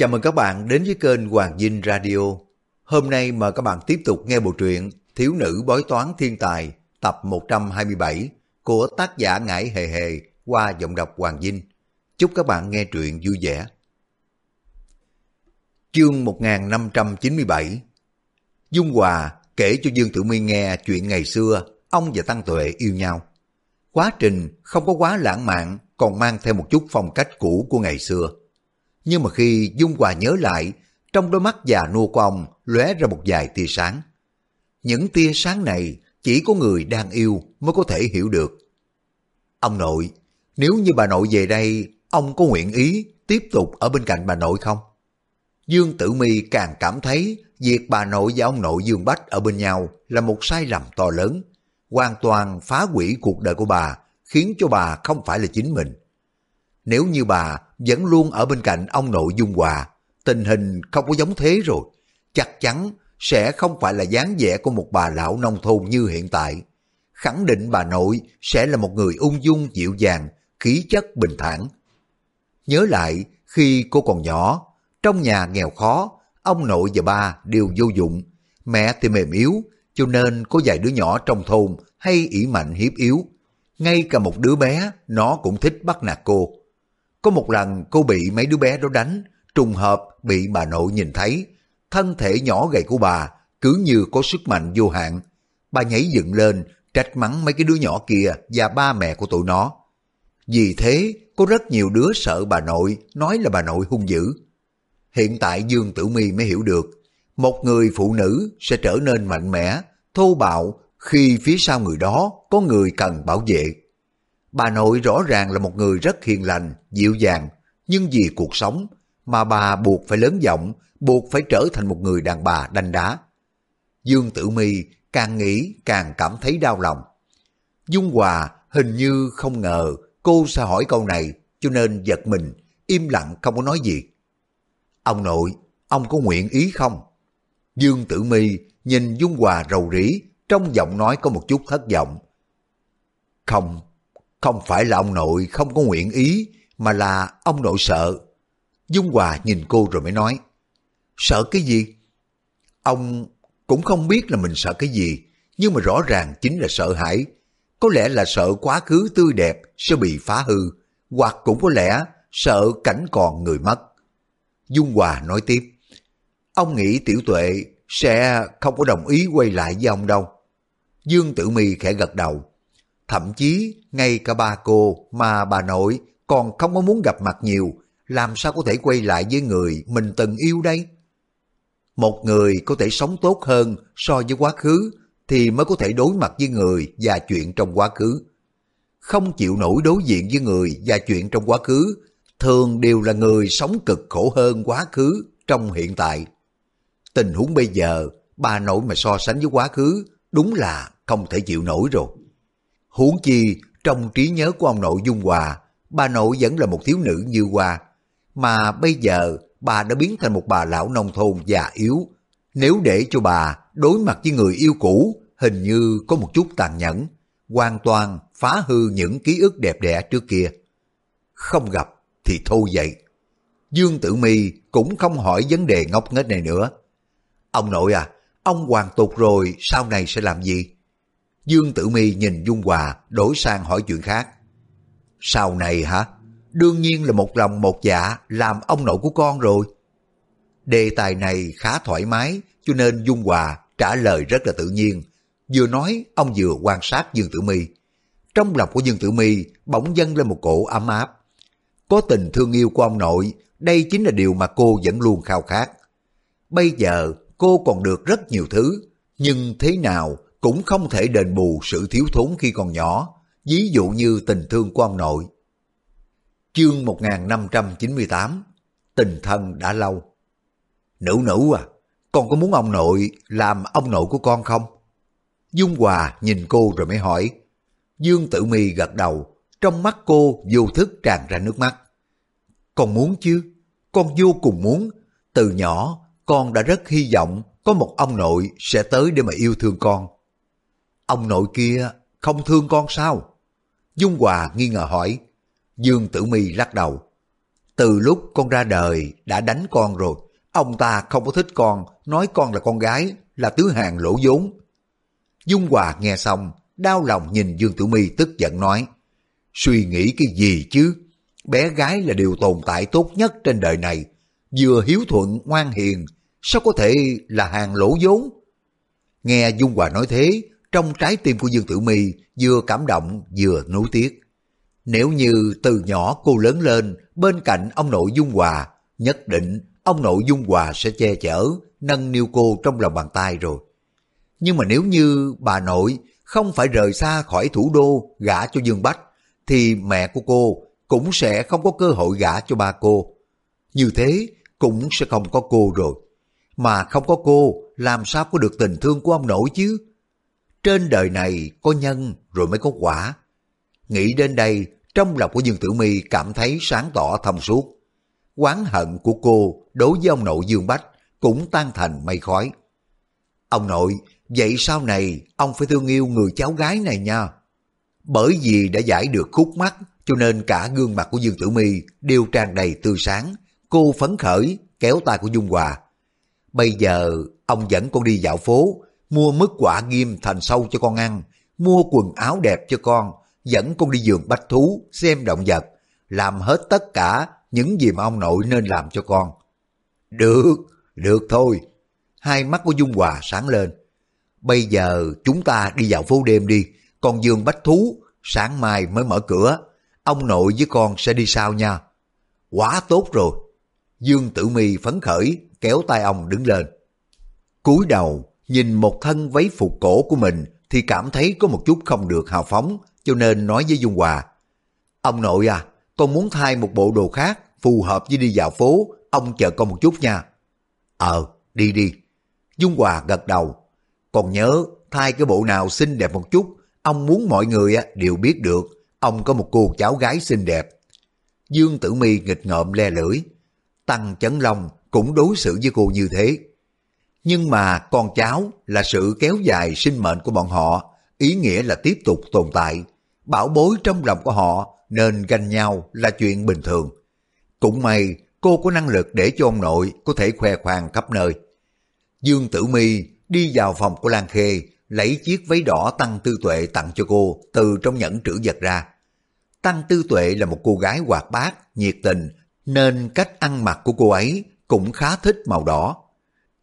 Chào mừng các bạn đến với kênh Hoàng Dinh Radio. Hôm nay mời các bạn tiếp tục nghe bộ truyện Thiếu nữ bói toán thiên tài, tập 127 của tác giả Ngải Hề Hề qua giọng đọc Hoàng Dinh. Chúc các bạn nghe truyện vui vẻ. Chương 1597 Dung Hòa kể cho Dương Tử My nghe chuyện ngày xưa ông và Tăng Tuệ yêu nhau. Quá trình không có quá lãng mạn, còn mang theo một chút phong cách cũ của ngày xưa. Nhưng mà khi Dung Hòa nhớ lại, trong đôi mắt già nua của ông lóe ra một vài tia sáng. Những tia sáng này chỉ có người đang yêu mới có thể hiểu được. Ông nội, nếu như bà nội về đây, ông có nguyện ý tiếp tục ở bên cạnh bà nội không? Dương Tử Mi càng cảm thấy việc bà nội và ông nội Dương Bách ở bên nhau là một sai lầm to lớn, hoàn toàn phá hủy cuộc đời của bà, khiến cho bà không phải là chính mình. Nếu như bà vẫn luôn ở bên cạnh ông nội Dung Hòa, tình hình không có giống thế rồi, chắc chắn sẽ không phải là dáng vẻ của một bà lão nông thôn như hiện tại. Khẳng định bà nội sẽ là một người ung dung dịu dàng, khí chất bình thản. Nhớ lại khi cô còn nhỏ, trong nhà nghèo khó, ông nội và ba đều vô dụng, mẹ thì mềm yếu, cho nên có vài đứa nhỏ trong thôn hay ỷ mạnh hiếp yếu. Ngay cả một đứa bé, nó cũng thích bắt nạt cô. Có một lần cô bị mấy đứa bé đó đánh, trùng hợp bị bà nội nhìn thấy. Thân thể nhỏ gầy của bà cứ như có sức mạnh vô hạn. Bà nhảy dựng lên, trách mắng mấy cái đứa nhỏ kia và ba mẹ của tụi nó. Vì thế, có rất nhiều đứa sợ bà nội, nói là bà nội hung dữ. Hiện tại Dương Tử Mi mới hiểu được, một người phụ nữ sẽ trở nên mạnh mẽ, thô bạo khi phía sau người đó có người cần bảo vệ. Bà nội rõ ràng là một người rất hiền lành, dịu dàng, nhưng vì cuộc sống mà bà buộc phải lớn giọng, buộc phải trở thành một người đàn bà đanh đá. Dương Tử Mi càng nghĩ càng cảm thấy đau lòng. Dung Hòa hình như không ngờ cô sẽ hỏi câu này, cho nên giật mình, im lặng không có nói gì. Ông nội, ông có nguyện ý không? Dương Tử Mi nhìn Dung Hòa rầu rĩ, trong giọng nói có một chút thất vọng. Không, không phải là ông nội không có nguyện ý, mà là ông nội sợ. Dung Hòa nhìn cô rồi mới nói, sợ cái gì? Ông cũng không biết là mình sợ cái gì, nhưng mà rõ ràng chính là sợ hãi. Có lẽ là sợ quá khứ tươi đẹp sẽ bị phá hư, hoặc cũng có lẽ sợ cảnh còn người mất. Dung Hòa nói tiếp, ông nghĩ tiểu tuệ sẽ không có đồng ý quay lại với ông đâu. Dương Tử Mi khẽ gật đầu. Thậm chí ngay cả ba cô mà bà nội còn không có muốn gặp mặt nhiều, làm sao có thể quay lại với người mình từng yêu đây? Một người có thể sống tốt hơn so với quá khứ thì mới có thể đối mặt với người và chuyện trong quá khứ. Không chịu nổi đối diện với người và chuyện trong quá khứ thường đều là người sống cực khổ hơn quá khứ trong hiện tại. Tình huống bây giờ, bà nội mà so sánh với quá khứ, đúng là không thể chịu nổi rồi. Huống chi, trong trí nhớ của ông nội Dung Hòa, bà nội vẫn là một thiếu nữ như Hoa, mà bây giờ bà đã biến thành một bà lão nông thôn già yếu. Nếu để cho bà đối mặt với người yêu cũ, hình như có một chút tàn nhẫn, hoàn toàn phá hư những ký ức đẹp đẽ trước kia. Không gặp thì thôi vậy. Dương Tử Mi cũng không hỏi vấn đề ngốc nghếch này nữa. Ông nội à, ông hoàn tục rồi sau này sẽ làm gì? Dương Tử Mi nhìn Dung Hòa đổi sang hỏi chuyện khác. Sau này hả? Đương nhiên là một lòng một dạ làm ông nội của con rồi. Đề tài này khá thoải mái cho nên Dung Hòa trả lời rất là tự nhiên. Vừa nói ông vừa quan sát Dương Tử Mi. Trong lòng của Dương Tử Mi bỗng dâng lên một cổ ấm áp. Có tình thương yêu của ông nội, đây chính là điều mà cô vẫn luôn khao khát. Bây giờ cô còn được rất nhiều thứ, nhưng thế nào cũng không thể đền bù sự thiếu thốn khi còn nhỏ, ví dụ như tình thương của ông nội. Chương 1598 Tình thân đã lâu Nữ nữ à, con có muốn ông nội làm ông nội của con không? Dung Hòa nhìn cô rồi mới hỏi. Dương Tử Mi gật đầu, trong mắt cô vô thức tràn ra nước mắt. Con muốn chứ, con vô cùng muốn. Từ nhỏ, con đã rất hy vọng có một ông nội sẽ tới để mà yêu thương con. Ông nội kia không thương con sao? Dung Hòa nghi ngờ hỏi. Dương Tử Mi lắc đầu. Từ lúc con ra đời đã đánh con rồi. Ông ta không có thích con, nói con là con gái, là tứ hàng lỗ vốn. Dung Hòa nghe xong, đau lòng nhìn Dương Tử Mi tức giận nói, suy nghĩ cái gì chứ? Bé gái là điều tồn tại tốt nhất trên đời này, vừa hiếu thuận ngoan hiền, sao có thể là hàng lỗ vốn? Nghe Dung Hòa nói thế, trong trái tim của Dương Tử Mi vừa cảm động vừa nối tiếc. Nếu như từ nhỏ cô lớn lên bên cạnh ông nội Dung Hòa, nhất định ông nội Dung Hòa sẽ che chở, nâng niu cô trong lòng bàn tay rồi. Nhưng mà nếu như bà nội không phải rời xa khỏi thủ đô gả cho Dương Bách, thì mẹ của cô cũng sẽ không có cơ hội gả cho ba cô. Như thế cũng sẽ không có cô rồi. Mà không có cô, làm sao có được tình thương của ông nội chứ? Trên đời này có nhân rồi mới có quả. Nghĩ đến đây, trong lòng của Dương Tử Mi cảm thấy sáng tỏ thông suốt. Quán hận của cô đối với ông nội Dương Bách cũng tan thành mây khói. Ông nội, vậy sau này ông phải thương yêu người cháu gái này nha. Bởi vì đã giải được khúc mắt cho nên cả gương mặt của Dương Tử Mi đều tràn đầy tươi sáng. Cô phấn khởi kéo tay của Dung Hòa. Bây giờ ông dẫn con đi dạo phố, mua mứt quả ghim thành sâu cho con ăn, mua quần áo đẹp cho con, dẫn con đi giường bách thú, xem động vật, làm hết tất cả những gì mà ông nội nên làm cho con. Được, được thôi. Hai mắt của Dung Hòa sáng lên. Bây giờ chúng ta đi vào phố đêm đi, còn giường bách thú, sáng mai mới mở cửa. Ông nội với con sẽ đi sau nha. Quá tốt rồi. Dương Tử Mi phấn khởi, kéo tay ông đứng lên. cúi đầu, nhìn một thân váy phục cổ của mình thì cảm thấy có một chút không được hào phóng, cho nên nói với Dung Hòa. Ông nội à, con muốn thay một bộ đồ khác, phù hợp với đi dạo phố, ông chờ con một chút nha. Ờ, đi đi. Dung Hòa gật đầu. Còn nhớ, thay cái bộ nào xinh đẹp một chút, ông muốn mọi người đều biết được, ông có một cô cháu gái xinh đẹp. Dương Tử Mi nghịch ngợm le lưỡi. Tăng Chấn Long cũng đối xử với cô như thế. Nhưng mà con cháu là sự kéo dài sinh mệnh của bọn họ, ý nghĩa là tiếp tục tồn tại. Bảo bối trong lòng của họ nên ganh nhau là chuyện bình thường. Cũng may cô có năng lực để cho ông nội có thể khoe khoang khắp nơi. Dương Tử Mi đi vào phòng của Lan Khê, lấy chiếc váy đỏ Tăng Tư Tuệ tặng cho cô từ trong nhẫn trữ vật ra. Tăng Tư Tuệ là một cô gái hoạt bát, nhiệt tình, nên cách ăn mặc của cô ấy cũng khá thích màu đỏ.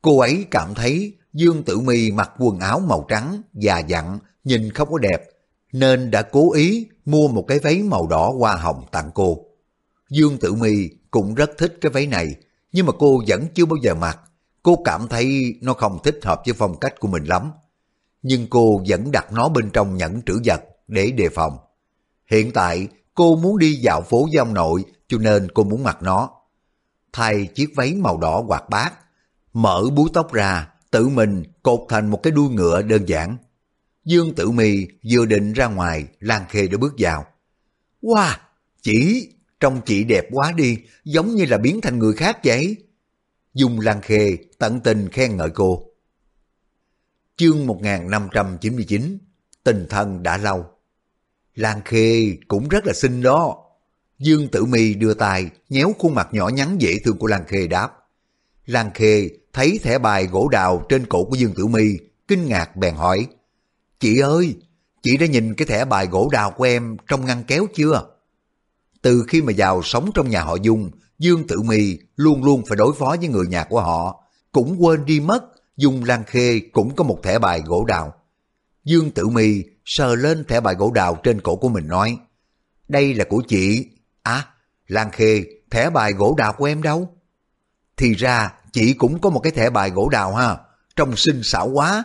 Cô ấy cảm thấy Dương Tử Mi mặc quần áo màu trắng, già dặn, nhìn không có đẹp, nên đã cố ý mua một cái váy màu đỏ hoa hồng tặng cô. Dương Tử Mi cũng rất thích cái váy này, nhưng mà cô vẫn chưa bao giờ mặc. Cô cảm thấy nó không thích hợp với phong cách của mình lắm. Nhưng cô vẫn đặt nó bên trong nhẫn trữ vật để đề phòng. Hiện tại cô muốn đi dạo phố với ông nội cho nên cô muốn mặc nó. Thay chiếc váy màu đỏ quạt bát, mở búi tóc ra, tự mình cột thành một cái đuôi ngựa đơn giản. Dương Tử Mi vừa định ra ngoài, Lan Khê đã bước vào. Wow, chỉ, trông chị đẹp quá đi, giống như là biến thành người khác vậy. Dung Lan Khê tận tình khen ngợi cô. Chương 1599 Tình thân đã lâu Lan Khê cũng rất là xinh đó. Dương Tử Mi đưa tay nhéo khuôn mặt nhỏ nhắn dễ thương của Lan Khê đáp. Lan Khê thấy thẻ bài gỗ đào trên cổ của Dương Tử Mi, kinh ngạc bèn hỏi. Chị ơi, chị đã nhìn cái thẻ bài gỗ đào của em trong ngăn kéo chưa? Từ khi mà vào sống trong nhà họ Dung, Dương Tử Mi luôn luôn phải đối phó với người nhà của họ, cũng quên đi mất, Dung Lan Khê cũng có một thẻ bài gỗ đào. Dương Tử Mi sờ lên thẻ bài gỗ đào trên cổ của mình nói, đây là của chị. À, Lan Khê, thẻ bài gỗ đào của em đâu? Thì ra, chị cũng có một cái thẻ bài gỗ đào ha, trông xinh xảo quá.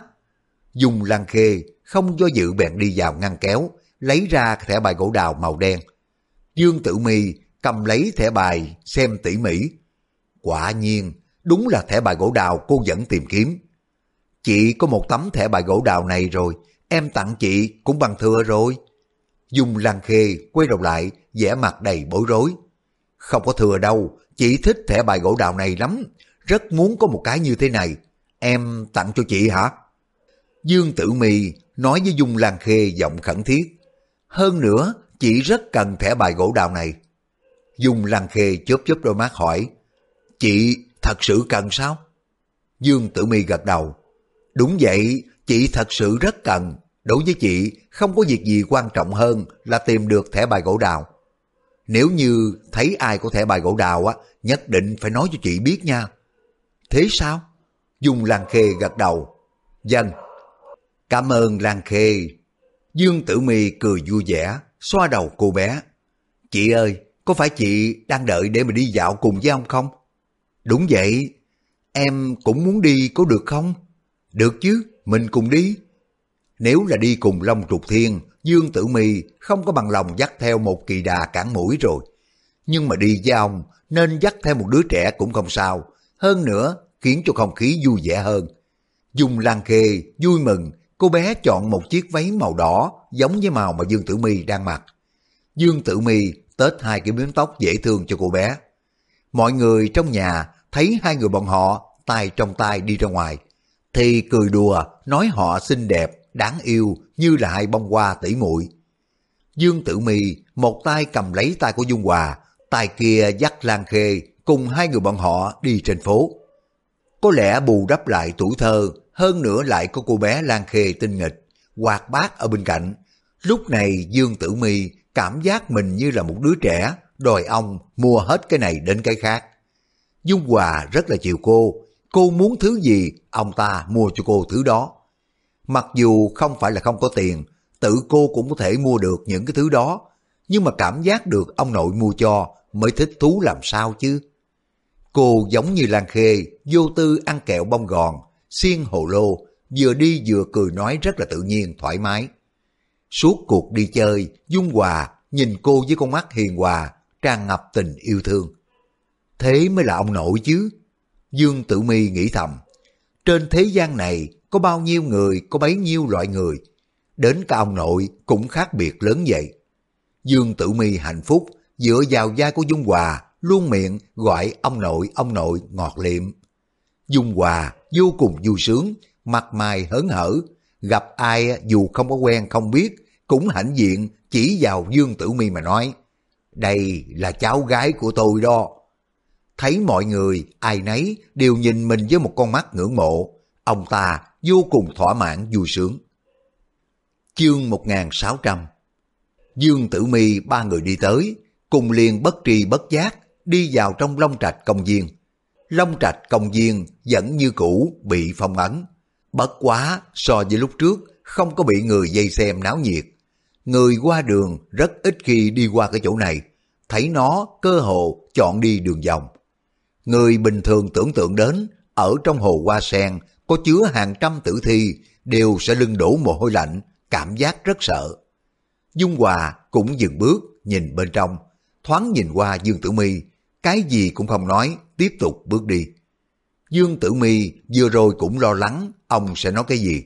dùng Lan Khê không do dự bèn đi vào ngăn kéo, lấy ra thẻ bài gỗ đào màu đen. Dương Tử Mi cầm lấy thẻ bài xem tỉ mỉ. Quả nhiên, đúng là thẻ bài gỗ đào cô vẫn tìm kiếm. Chị có một tấm thẻ bài gỗ đào này rồi, em tặng chị cũng bằng thừa rồi. Dung Lan Khê quay đầu lại, vẻ mặt đầy bối rối. Không có thừa đâu, chị thích thẻ bài gỗ đào này lắm, rất muốn có một cái như thế này. Em tặng cho chị hả? Dương Tử Mi nói với Dung Lan Khê giọng khẩn thiết. Hơn nữa, chị rất cần thẻ bài gỗ đào này. Dung Lan Khê chớp chớp đôi mắt hỏi, chị thật sự cần sao? Dương Tử Mi gật đầu, đúng vậy, chị thật sự rất cần. Đối với chị, không có việc gì quan trọng hơn là tìm được thẻ bài gỗ đào. Nếu như thấy ai có thẻ bài gỗ đào á, nhất định phải nói cho chị biết nha. Thế sao? Dung Lan Khê gật đầu. Dân. Cảm ơn Lan Khê. Dương Tử Mi cười vui vẻ, xoa đầu cô bé. Chị ơi, có phải chị đang đợi để mà đi dạo cùng với ông không? Đúng vậy, em cũng muốn đi có được không? Được chứ, mình cùng đi. Nếu là đi cùng Long Trục Thiên, Dương Tử Mi không có bằng lòng dắt theo một kỳ đà cản mũi rồi. Nhưng mà đi với ông nên dắt theo một đứa trẻ cũng không sao. Hơn nữa khiến cho không khí vui vẻ hơn. dùng Lan Khê vui mừng, cô bé chọn một chiếc váy màu đỏ giống với màu mà Dương Tử Mi đang mặc. Dương Tử Mi tết hai cái miếng tóc dễ thương cho cô bé. Mọi người trong nhà thấy hai người bọn họ tay trong tay đi ra ngoài, thì cười đùa nói họ xinh đẹp, đáng yêu như là hai bông hoa tỉ muội. Dương Tử Mi một tay cầm lấy tay của Dung Hòa, tay kia dắt Lan Khê cùng hai người bọn họ đi trên phố. Có lẽ bù đắp lại tuổi thơ, hơn nữa lại có cô bé Lan Khê tinh nghịch, hoạt bát ở bên cạnh. Lúc này Dương Tử Mi cảm giác mình như là một đứa trẻ, đòi ông mua hết cái này đến cái khác. Dung Hòa rất là chiều cô, cô muốn thứ gì, ông ta mua cho cô thứ đó. Mặc dù không phải là không có tiền, tự cô cũng có thể mua được những cái thứ đó, nhưng mà cảm giác được ông nội mua cho mới thích thú làm sao chứ. Cô giống như Lan Khê, vô tư ăn kẹo bông gòn, xiên hồ lô, vừa đi vừa cười nói rất là tự nhiên, thoải mái. Suốt cuộc đi chơi, Dung Hòa nhìn cô với con mắt hiền hòa, tràn ngập tình yêu thương. Thế mới là ông nội chứ. Dương Tử Mi nghĩ thầm, trên thế gian này có bao nhiêu người, có bấy nhiêu loại người. Đến cả ông nội cũng khác biệt lớn vậy. Dương Tử Mi hạnh phúc, dựa vào vai của Dung Hòa, luôn miệng gọi ông nội, ông nội ngọt liệm. Dung Hòa vô cùng vui sướng, mặt mày hớn hở, gặp ai dù không có quen không biết, cũng hãnh diện chỉ vào Dương Tử Mi mà nói, đây là cháu gái của tôi đó. Thấy mọi người, ai nấy đều nhìn mình với một con mắt ngưỡng mộ, ông ta vô cùng thỏa mãn vui sướng. Chương 1600 Dương Tử Mi ba người đi tới, cùng liền bất tri bất giác đi vào trong Long Trạch công viên. Long Trạch công viên vẫn như cũ bị phong ấn. Bất quá so với lúc trước không có bị người dây xem náo nhiệt. Người qua đường rất ít khi đi qua cái chỗ này, thấy nó cơ hồ chọn đi đường vòng. Người bình thường tưởng tượng đến ở trong hồ hoa sen có chứa hàng trăm tử thi đều sẽ lưng đổ mồ hôi lạnh, cảm giác rất sợ. Dung Hòa cũng dừng bước nhìn bên trong, thoáng nhìn qua Dương Tử Mi, cái gì cũng không nói, tiếp tục bước đi. Dương Tử Mi vừa rồi cũng lo lắng ông sẽ nói cái gì.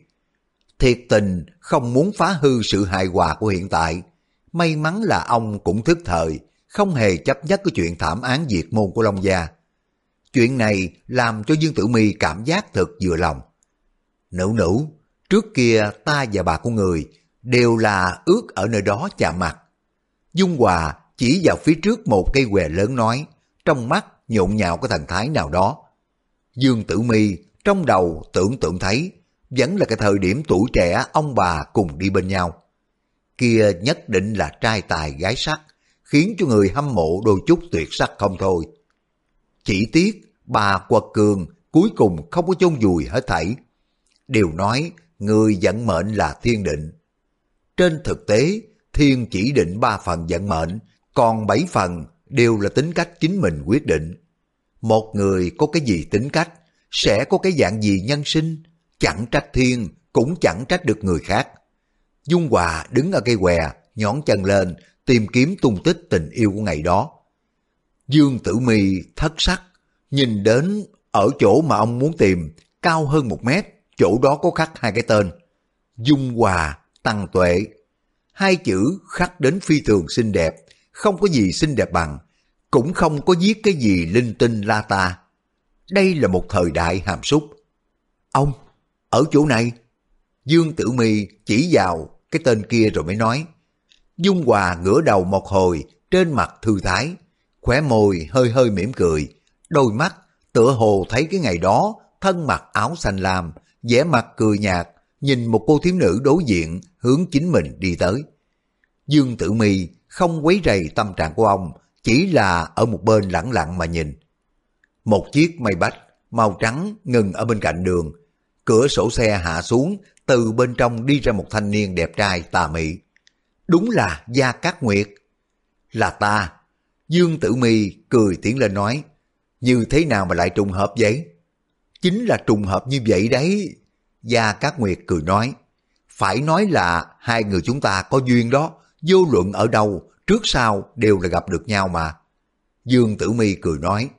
Thiệt tình không muốn phá hư sự hài hòa của hiện tại. May mắn là ông cũng thức thời, không hề chấp nhất cái chuyện thảm án diệt môn của Long Gia. Chuyện này làm cho Dương Tử Mi cảm giác thật vừa lòng. Nữ nữ, trước kia ta và bà của người đều là ước ở nơi đó chạm mặt. Dung Hòa chỉ vào phía trước một cây què lớn nói, trong mắt nhộn nhạo cái thần thái nào đó. Dương Tử Mi trong đầu tưởng tượng thấy vẫn là cái thời điểm tuổi trẻ ông bà cùng đi bên nhau. Kia nhất định là trai tài gái sắc, khiến cho người hâm mộ đôi chút tuyệt sắc không thôi. Chỉ tiếc bà quật cường cuối cùng không có chôn vùi hết thảy. Đều nói người vận mệnh là thiên định. Trên thực tế, thiên chỉ định ba phần vận mệnh, còn bảy phần đều là tính cách chính mình quyết định. Một người có cái gì tính cách, sẽ có cái dạng gì nhân sinh, chẳng trách thiên, cũng chẳng trách được người khác. Dung Hòa đứng ở cây què, nhón chân lên, tìm kiếm tung tích tình yêu của ngày đó. Dương Tử Mi thất sắc, nhìn đến ở chỗ mà ông muốn tìm, cao hơn một mét, chỗ đó có khắc hai cái tên. Dung Hòa, Tăng Tuệ. Hai chữ khắc đến phi thường xinh đẹp, không có gì xinh đẹp bằng, cũng không có viết cái gì linh tinh la ta. Đây là một thời đại hàm súc. Ông, ở chỗ này, Dương Tử Mi chỉ vào cái tên kia rồi mới nói. Dung Hòa ngửa đầu một hồi, trên mặt thư thái, khóe môi hơi hơi mỉm cười, đôi mắt tựa hồ thấy cái ngày đó thân mặc áo xanh lam, vẻ mặt cười nhạt, nhìn một cô thiếu nữ đối diện hướng chính mình đi tới. Dương Tử Mi không quấy rầy tâm trạng của ông, chỉ là ở một bên lặng lặng mà nhìn. Một chiếc mây bách màu trắng ngừng ở bên cạnh đường, cửa sổ xe hạ xuống, từ bên trong đi ra một thanh niên đẹp trai tà mị. Đúng là Gia Cát Nguyệt. Là ta. Dương Tử Mi cười tiến lên nói, như thế nào mà lại trùng hợp vậy? Chính là trùng hợp như vậy đấy. Gia Cát Nguyệt cười nói, phải nói là hai người chúng ta có duyên đó, vô luận ở đâu, trước sau đều là gặp được nhau mà. Dương Tử Mi cười nói,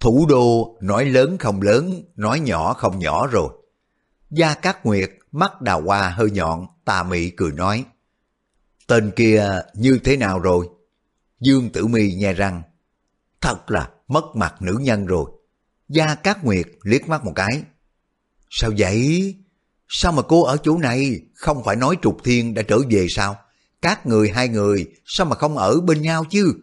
thủ đô nói lớn không lớn, nói nhỏ không nhỏ rồi. Gia Cát Nguyệt mắt đào hoa hơi nhọn, tà mị cười nói, tên kia như thế nào rồi? Dương Tử Mi nghe răng, thật là mất mặt nữ nhân rồi. Gia Cát Nguyệt liếc mắt một cái. Sao vậy? Sao mà cô ở chỗ này không phải nói Trục Thiên đã trở về sao? Các người hai người sao mà không ở bên nhau chứ?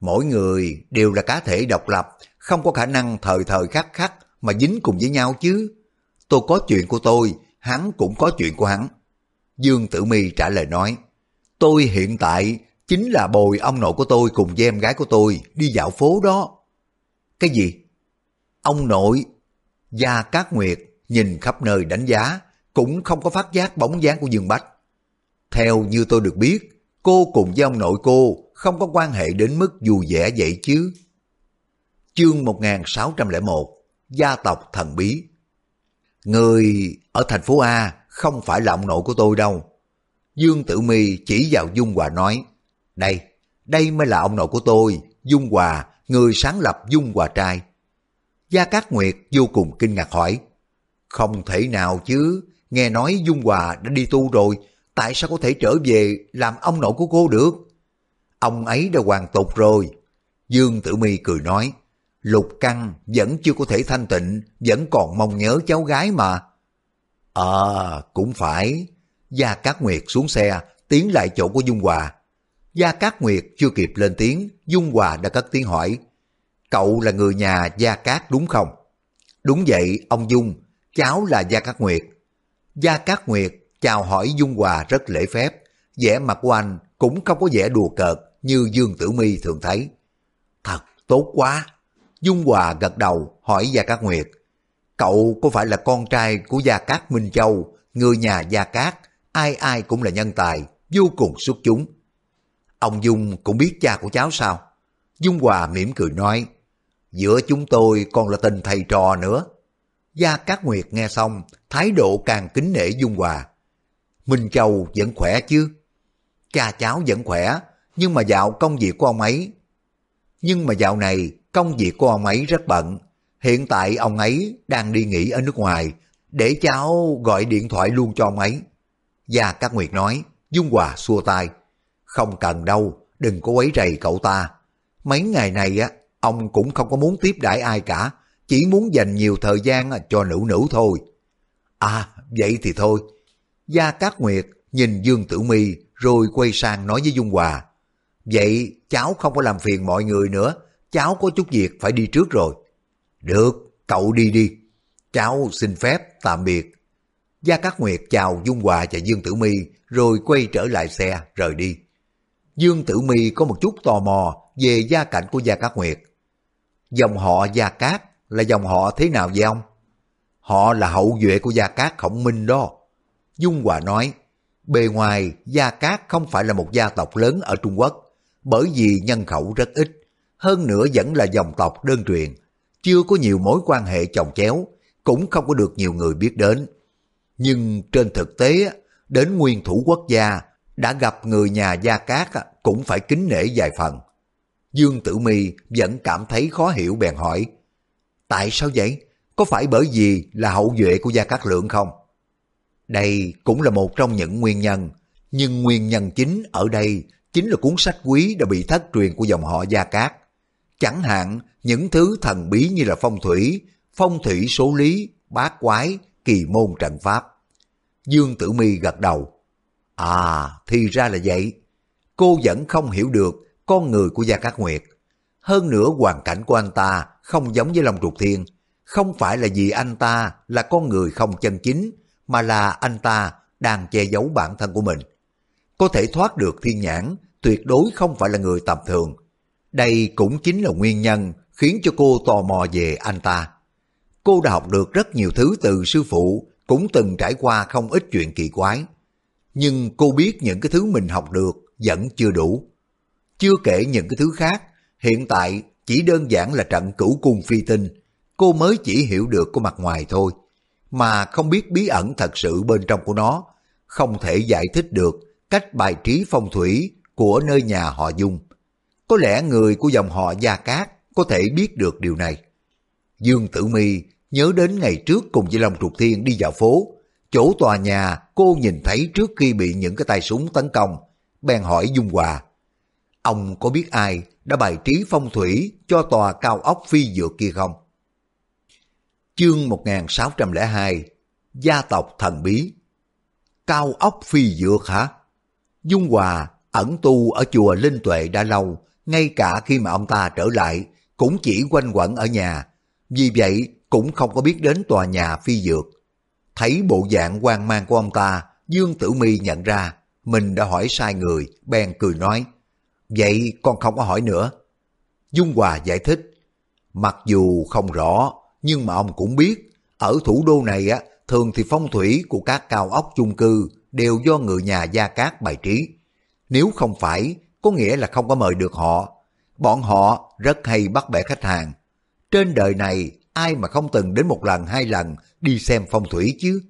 Mỗi người đều là cá thể độc lập, không có khả năng thời thời khắc khắc mà dính cùng với nhau chứ. Tôi có chuyện của tôi, hắn cũng có chuyện của hắn. Dương Tử Mi trả lời nói, tôi hiện tại chính là bồi ông nội của tôi cùng với em gái của tôi đi dạo phố đó. Cái gì? Ông nội, Gia Cát Nguyệt nhìn khắp nơi đánh giá, cũng không có phát giác bóng dáng của Dương Bách. Theo như tôi được biết, cô cùng với ông nội cô không có quan hệ đến mức dù vẻ vậy chứ. Chương 1601 Gia tộc thần bí Người ở thành phố A không phải là ông nội của tôi đâu. Dương Tử Mi chỉ vào Dung Hòa nói, Đây, đây mới là ông nội của tôi, Dung Hòa, người sáng lập Dung Hòa Trai. Gia Cát Nguyệt vô cùng kinh ngạc hỏi, Không thể nào chứ, nghe nói Dung Hòa đã đi tu rồi, tại sao có thể trở về làm ông nội của cô được? Ông ấy đã hoàn tục rồi. Dương Tử Mi cười nói, Lục Căng vẫn chưa có thể thanh tịnh, vẫn còn mong nhớ cháu gái mà. Ờ, cũng phải. Gia Cát Nguyệt xuống xe, tiến lại chỗ của Dung Hòa. Gia Cát Nguyệt chưa kịp lên tiếng, Dung Hòa đã cất tiếng hỏi. Cậu là người nhà Gia Cát đúng không? Đúng vậy, ông Dung, cháu là Gia Cát Nguyệt. Gia Cát Nguyệt chào hỏi Dung Hòa rất lễ phép, vẻ mặt của anh cũng không có vẻ đùa cợt như Dương Tử Mi thường thấy. Thật tốt quá! Dung Hòa gật đầu hỏi Gia Cát Nguyệt. Cậu có phải là con trai của Gia Cát Minh Châu, người nhà Gia Cát, ai ai cũng là nhân tài, vô cùng xuất chúng. Ông Dung cũng biết cha của cháu sao? Dung Hòa mỉm cười nói, giữa chúng tôi còn là tình thầy trò nữa. Gia Cát Nguyệt nghe xong, thái độ càng kính nể Dung Hòa. Minh Châu vẫn khỏe chứ? Cha cháu vẫn khỏe, nhưng mà dạo công việc của ông ấy. Nhưng mà dạo này công việc của ông ấy rất bận. Hiện tại ông ấy đang đi nghỉ ở nước ngoài, để cháu gọi điện thoại luôn cho ông ấy. Gia Cát Nguyệt nói, Dung Hòa xua tay. Không cần đâu, đừng có quấy rầy cậu ta. Mấy ngày này á, ông cũng không có muốn tiếp đãi ai cả, chỉ muốn dành nhiều thời gian cho nữ nữ thôi. À, vậy thì thôi. Gia Cát Nguyệt nhìn Dương Tử Mi rồi quay sang nói với Dung Hòa. Vậy cháu không có làm phiền mọi người nữa, cháu có chút việc phải đi trước rồi. Được, cậu đi đi. Cháu xin phép tạm biệt. Gia Cát Nguyệt chào Dung Hòa và Dương Tử Mi rồi quay trở lại xe rời đi. Dương Tử Mi có một chút tò mò về gia cảnh của Gia Cát Nguyệt. Dòng họ Gia Cát là dòng họ thế nào vậy ông? Họ là hậu duệ của Gia Cát Khổng Minh đó. Dung Hòa nói, bề ngoài Gia Cát không phải là một gia tộc lớn ở Trung Quốc, bởi vì nhân khẩu rất ít, hơn nữa vẫn là dòng tộc đơn truyền, chưa có nhiều mối quan hệ chồng chéo, cũng không có được nhiều người biết đến. Nhưng trên thực tế, đến nguyên thủ quốc gia đã gặp người nhà Gia Cát cũng phải kính nể vài phần. Dương Tử Mi vẫn cảm thấy khó hiểu bèn hỏi, tại sao vậy? Có phải bởi vì là hậu duệ của Gia Cát Lượng không? Đây cũng là một trong những nguyên nhân, nhưng nguyên nhân chính ở đây chính là cuốn sách quý đã bị thất truyền của dòng họ Gia Cát. Chẳng hạn những thứ thần bí như là phong thủy, phong thủy số lý, bát quái, kỳ môn trận pháp. Dương Tử Mi gật đầu. À, thì ra là vậy. Cô vẫn không hiểu được con người của Gia Cát Nguyệt. Hơn nữa hoàn cảnh của anh ta không giống với Long Trục Thiên. Không phải là vì anh ta là con người không chân chính, mà là anh ta đang che giấu bản thân của mình. Có thể thoát được thiên nhãn, tuyệt đối không phải là người tầm thường. Đây cũng chính là nguyên nhân khiến cho cô tò mò về anh ta. Cô đã học được rất nhiều thứ từ sư phụ, cũng từng trải qua không ít chuyện kỳ quái. Nhưng cô biết những cái thứ mình học được vẫn chưa đủ. Chưa kể những cái thứ khác, hiện tại chỉ đơn giản là trận cửu cung phi tinh, cô mới chỉ hiểu được của mặt ngoài thôi, mà không biết bí ẩn thật sự bên trong của nó, không thể giải thích được cách bài trí phong thủy của nơi nhà họ Dung. Có lẽ người của dòng họ Gia Cát có thể biết được điều này. Dương Tử Mi nhớ đến ngày trước cùng với Long Trục Thiên đi dạo phố, chỗ tòa nhà cô nhìn thấy trước khi bị những cái tay súng tấn công, bèn hỏi Dung Hòa. Ông có biết ai đã bài trí phong thủy cho tòa cao ốc phi dược kia không? Chương 1602 Gia tộc thần bí Cao ốc phi dược hả? Dung Hòa ẩn tu ở chùa Linh Tuệ đã lâu, ngay cả khi mà ông ta trở lại cũng chỉ quanh quẩn ở nhà. Vì vậy cũng không có biết đến tòa nhà phi dược. Thấy bộ dạng hoang mang của ông ta, Dương Tử Mi nhận ra mình đã hỏi sai người, bèn cười nói, vậy con không có hỏi nữa. Dung Hòa giải thích, mặc dù không rõ, nhưng mà ông cũng biết, ở thủ đô này á, thường thì phong thủy của các cao ốc chung cư đều do người nhà Gia Cát bài trí. Nếu không phải, có nghĩa là không có mời được họ. Bọn họ rất hay bắt bẻ khách hàng. Trên đời này, ai mà không từng đến một lần hai lần đi xem phong thủy chứ?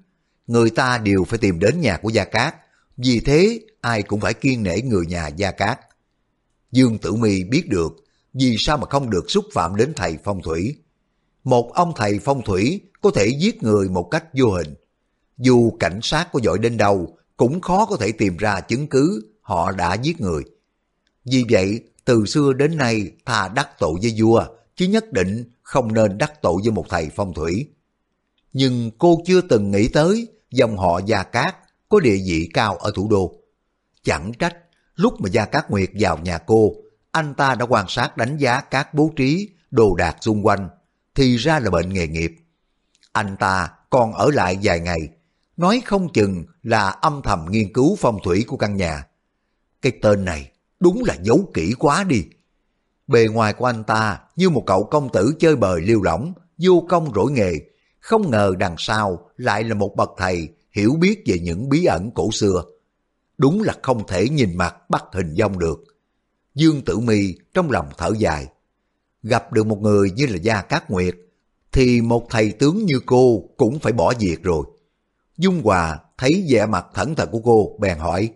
Người ta đều phải tìm đến nhà của Gia Cát. Vì thế, ai cũng phải kiên nể người nhà Gia Cát. Dương Tử Mi biết được vì sao mà không được xúc phạm đến thầy phong thủy. Một ông thầy phong thủy có thể giết người một cách vô hình. Dù cảnh sát có giỏi đến đâu, cũng khó có thể tìm ra chứng cứ họ đã giết người. Vì vậy, từ xưa đến nay thà đắc tội với vua, chứ nhất định không nên đắc tội với một thầy phong thủy. Nhưng cô chưa từng nghĩ tới dòng họ Gia Cát có địa vị cao ở thủ đô. Chẳng trách, lúc mà Gia Cát Nguyệt vào nhà cô, anh ta đã quan sát đánh giá các bố trí, đồ đạc xung quanh, thì ra là bệnh nghề nghiệp. Anh ta còn ở lại vài ngày, nói không chừng là âm thầm nghiên cứu phong thủy của căn nhà. Cái tên này đúng là giấu kỹ quá đi. Bề ngoài của anh ta như một cậu công tử chơi bời liêu lỏng, vô công rỗi nghề, không ngờ đằng sau lại là một bậc thầy hiểu biết về những bí ẩn cổ xưa. Đúng là không thể nhìn mặt bắt hình dong được. Dương Tử Mi trong lòng thở dài. Gặp được một người như là Gia Cát Nguyệt, thì một thầy tướng như cô cũng phải bỏ việc rồi. Dung Hòa thấy vẻ mặt thẩn thờ của cô bèn hỏi,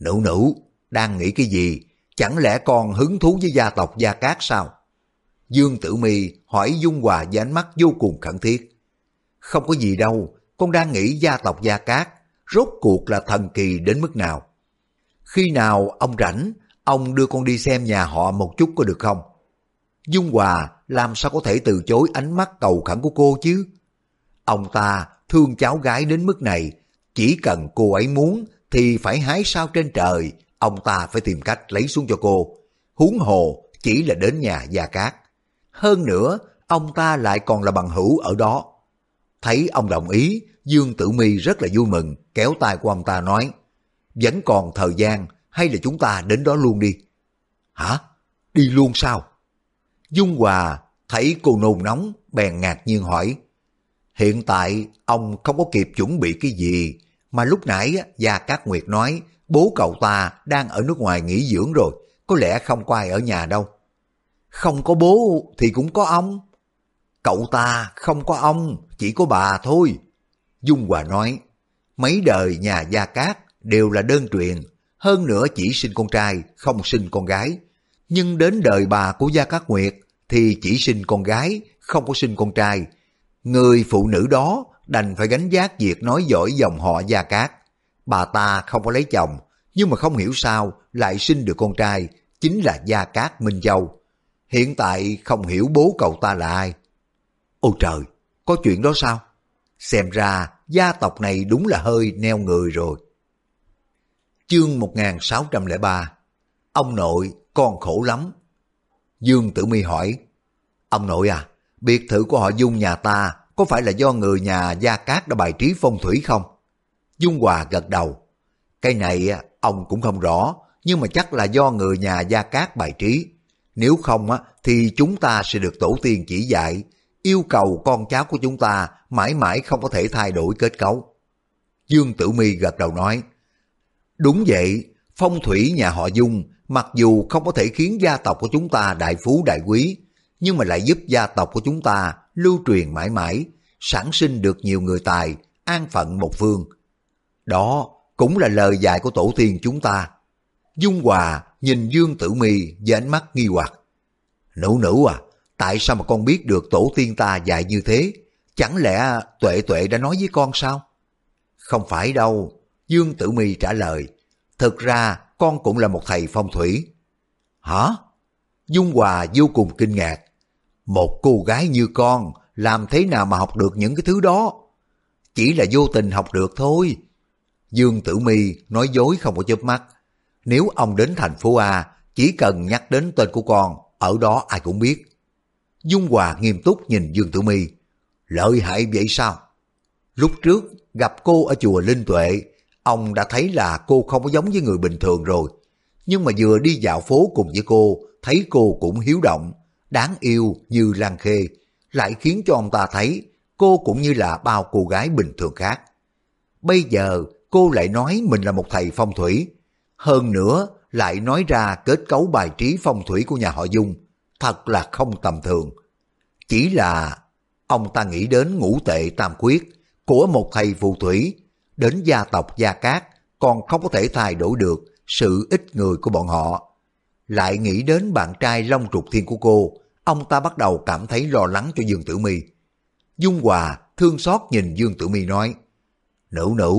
Nữ nữ, đang nghĩ cái gì? Chẳng lẽ con hứng thú với gia tộc Gia Cát sao? Dương Tử Mi hỏi Dung Hòa với ánh mắt vô cùng khẩn thiết. Không có gì đâu, con đang nghĩ gia tộc Gia Cát rốt cuộc là thần kỳ đến mức nào. Khi nào ông rảnh, ông đưa con đi xem nhà họ một chút có được không? Dung Hòa làm sao có thể từ chối ánh mắt cầu khẩn của cô chứ? Ông ta thương cháu gái đến mức này, chỉ cần cô ấy muốn thì phải hái sao trên trời, ông ta phải tìm cách lấy xuống cho cô. Huống hồ chỉ là đến nhà Gia Cát. Hơn nữa, ông ta lại còn là bằng hữu ở đó. Thấy ông đồng ý, Dương Tử Mi rất là vui mừng, kéo tay của ông ta nói, vẫn còn thời gian, hay là chúng ta đến đó luôn đi. Hả? Đi luôn sao? Dung Hòa thấy cô nôn nóng, bèn ngạc nhiên hỏi, hiện tại ông không có kịp chuẩn bị cái gì, mà lúc nãy Gia Cát Nguyệt nói bố cậu ta đang ở nước ngoài nghỉ dưỡng rồi, có lẽ không có ai ở nhà đâu. Không có bố thì cũng có ông. Cậu ta không có ông, chỉ có bà thôi. Dung Hòa nói, mấy đời nhà Gia Cát đều là đơn truyền, hơn nữa chỉ sinh con trai, không sinh con gái. Nhưng đến đời bà của Gia Cát Nguyệt thì chỉ sinh con gái, không có sinh con trai. Người phụ nữ đó đành phải gánh giác việc nói giỏi dòng họ Gia Cát. Bà ta không có lấy chồng, nhưng mà không hiểu sao lại sinh được con trai, chính là Gia Cát Minh Châu. Hiện tại không hiểu bố cậu ta là ai. Ôi trời, có chuyện đó sao? Xem ra gia tộc này đúng là hơi neo người rồi. Chương 1603 Ông nội, con khổ lắm. Dương Tử Mi hỏi, Ông nội à, biệt thự của họ Dung nhà ta có phải là do người nhà Gia Cát đã bài trí phong thủy không? Dung Hòa gật đầu. Cái này ông cũng không rõ, nhưng mà chắc là do người nhà Gia Cát bài trí. Nếu không á, thì chúng ta sẽ được tổ tiên chỉ dạy, yêu cầu con cháu của chúng ta mãi mãi không có thể thay đổi kết cấu. Dương Tử Mi gật đầu nói, Đúng vậy, phong thủy nhà họ Dung mặc dù không có thể khiến gia tộc của chúng ta đại phú đại quý, nhưng mà lại giúp gia tộc của chúng ta lưu truyền mãi mãi, sản sinh được nhiều người tài, an phận một phương. Đó cũng là lời dạy của tổ tiên chúng ta. Dung Hòa nhìn Dương Tử Mi với ánh mắt nghi hoặc. Nữ nữ à, tại sao mà con biết được tổ tiên ta dạy như thế? Chẳng lẽ Tuệ Tuệ đã nói với con sao? Không phải đâu, Dương Tử Mi trả lời. Thực ra con cũng là một thầy phong thủy. Hả? Dung Hòa vô cùng kinh ngạc. Một cô gái như con làm thế nào mà học được những cái thứ đó? Chỉ là vô tình học được thôi. Dương Tử Mi nói dối không có chớp mắt. Nếu ông đến thành phố A, chỉ cần nhắc đến tên của con, ở đó ai cũng biết. Dung Hòa nghiêm túc nhìn Dương Tử Mi. Lợi hại vậy sao? Lúc trước gặp cô ở chùa Linh Tuệ, ông đã thấy là cô không có giống với người bình thường rồi. Nhưng mà vừa đi dạo phố cùng với cô, thấy cô cũng hiếu động, đáng yêu như Lan Khê, lại khiến cho ông ta thấy cô cũng như là bao cô gái bình thường khác. Bây giờ cô lại nói mình là một thầy phong thủy, hơn nữa lại nói ra kết cấu bài trí phong thủy của nhà họ Dung, thật là không tầm thường. Chỉ là ông ta nghĩ đến ngũ tệ tam quyết của một thầy phù thủy, đến gia tộc Gia Cát còn không có thể thay đổi được sự ít người của bọn họ. Lại nghĩ đến bạn trai Long Trục Thiên của cô, ông ta bắt đầu cảm thấy lo lắng cho Dương Tử Mi. Dung Hòa thương xót nhìn Dương Tử Mi nói, Nữ nữ,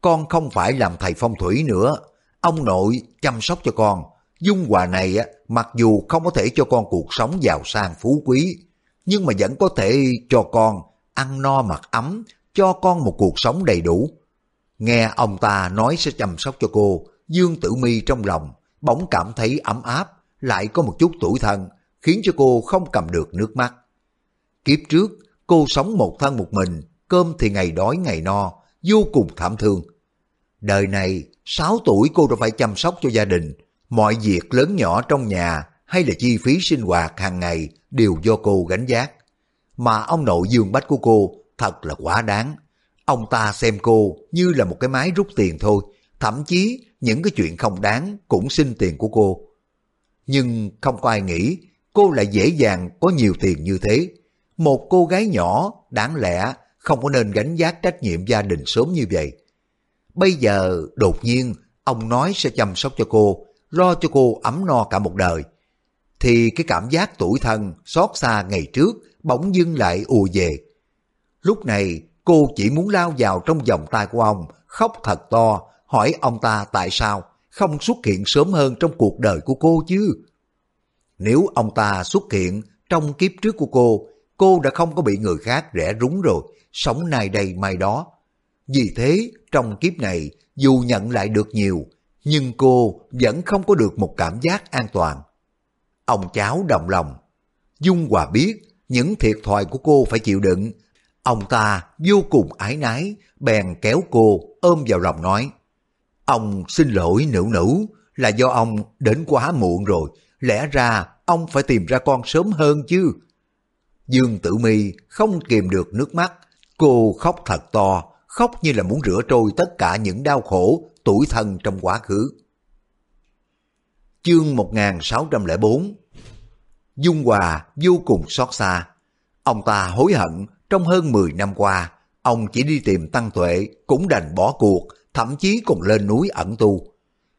con không phải làm thầy phong thủy nữa, ông nội chăm sóc cho con. Dung Hòa này á, mặc dù không có thể cho con cuộc sống giàu sang phú quý, nhưng mà vẫn có thể cho con ăn no mặc ấm, cho con một cuộc sống đầy đủ. Nghe ông ta nói sẽ chăm sóc cho cô, Dương Tử Mi trong lòng bỗng cảm thấy ấm áp, lại có một chút tuổi thân, khiến cho cô không cầm được nước mắt. Kiếp trước, cô sống một thân một mình, cơm thì ngày đói ngày no, vô cùng thảm thương. Đời này, 6 tuổi cô đã phải chăm sóc cho gia đình, mọi việc lớn nhỏ trong nhà hay là chi phí sinh hoạt hàng ngày đều do cô gánh giác. Mà ông nội dương bách của cô thật là quá đáng. Ông ta xem cô như là một cái máy rút tiền thôi, thậm chí những cái chuyện không đáng cũng xin tiền của cô. Nhưng không có ai nghĩ cô lại dễ dàng có nhiều tiền như thế. Một cô gái nhỏ đáng lẽ không có nên gánh giác trách nhiệm gia đình sớm như vậy. Bây giờ đột nhiên ông nói sẽ chăm sóc cho cô, lo cho cô ấm no cả một đời. Thì cái cảm giác tuổi thân xót xa ngày trước bỗng dưng lại ùa về. Lúc này cô chỉ muốn lao vào trong vòng tay của ông, khóc thật to, hỏi ông ta tại sao không xuất hiện sớm hơn trong cuộc đời của cô chứ. Nếu ông ta xuất hiện trong kiếp trước của cô, cô đã không có bị người khác rẽ rúng rồi, sống nay đây mai đó. Vì thế, trong kiếp này, dù nhận lại được nhiều, nhưng cô vẫn không có được một cảm giác an toàn. Ông cháu đồng lòng. Dung Hòa biết những thiệt thòi của cô phải chịu đựng. Ông ta vô cùng ái nái, bèn kéo cô ôm vào lòng nói. Ông xin lỗi nữ nữ, là do ông đến quá muộn rồi, lẽ ra ông phải tìm ra con sớm hơn chứ. Dương Tử Mi không kìm được nước mắt, cô khóc thật to, khóc như là muốn rửa trôi tất cả những đau khổ, tuổi thân trong quá khứ. Chương 1604 Dung Hòa vô cùng xót xa. Ông ta hối hận trong hơn 10 năm qua, ông chỉ đi tìm Tăng Tuệ cũng đành bỏ cuộc, thậm chí còn lên núi ẩn tu.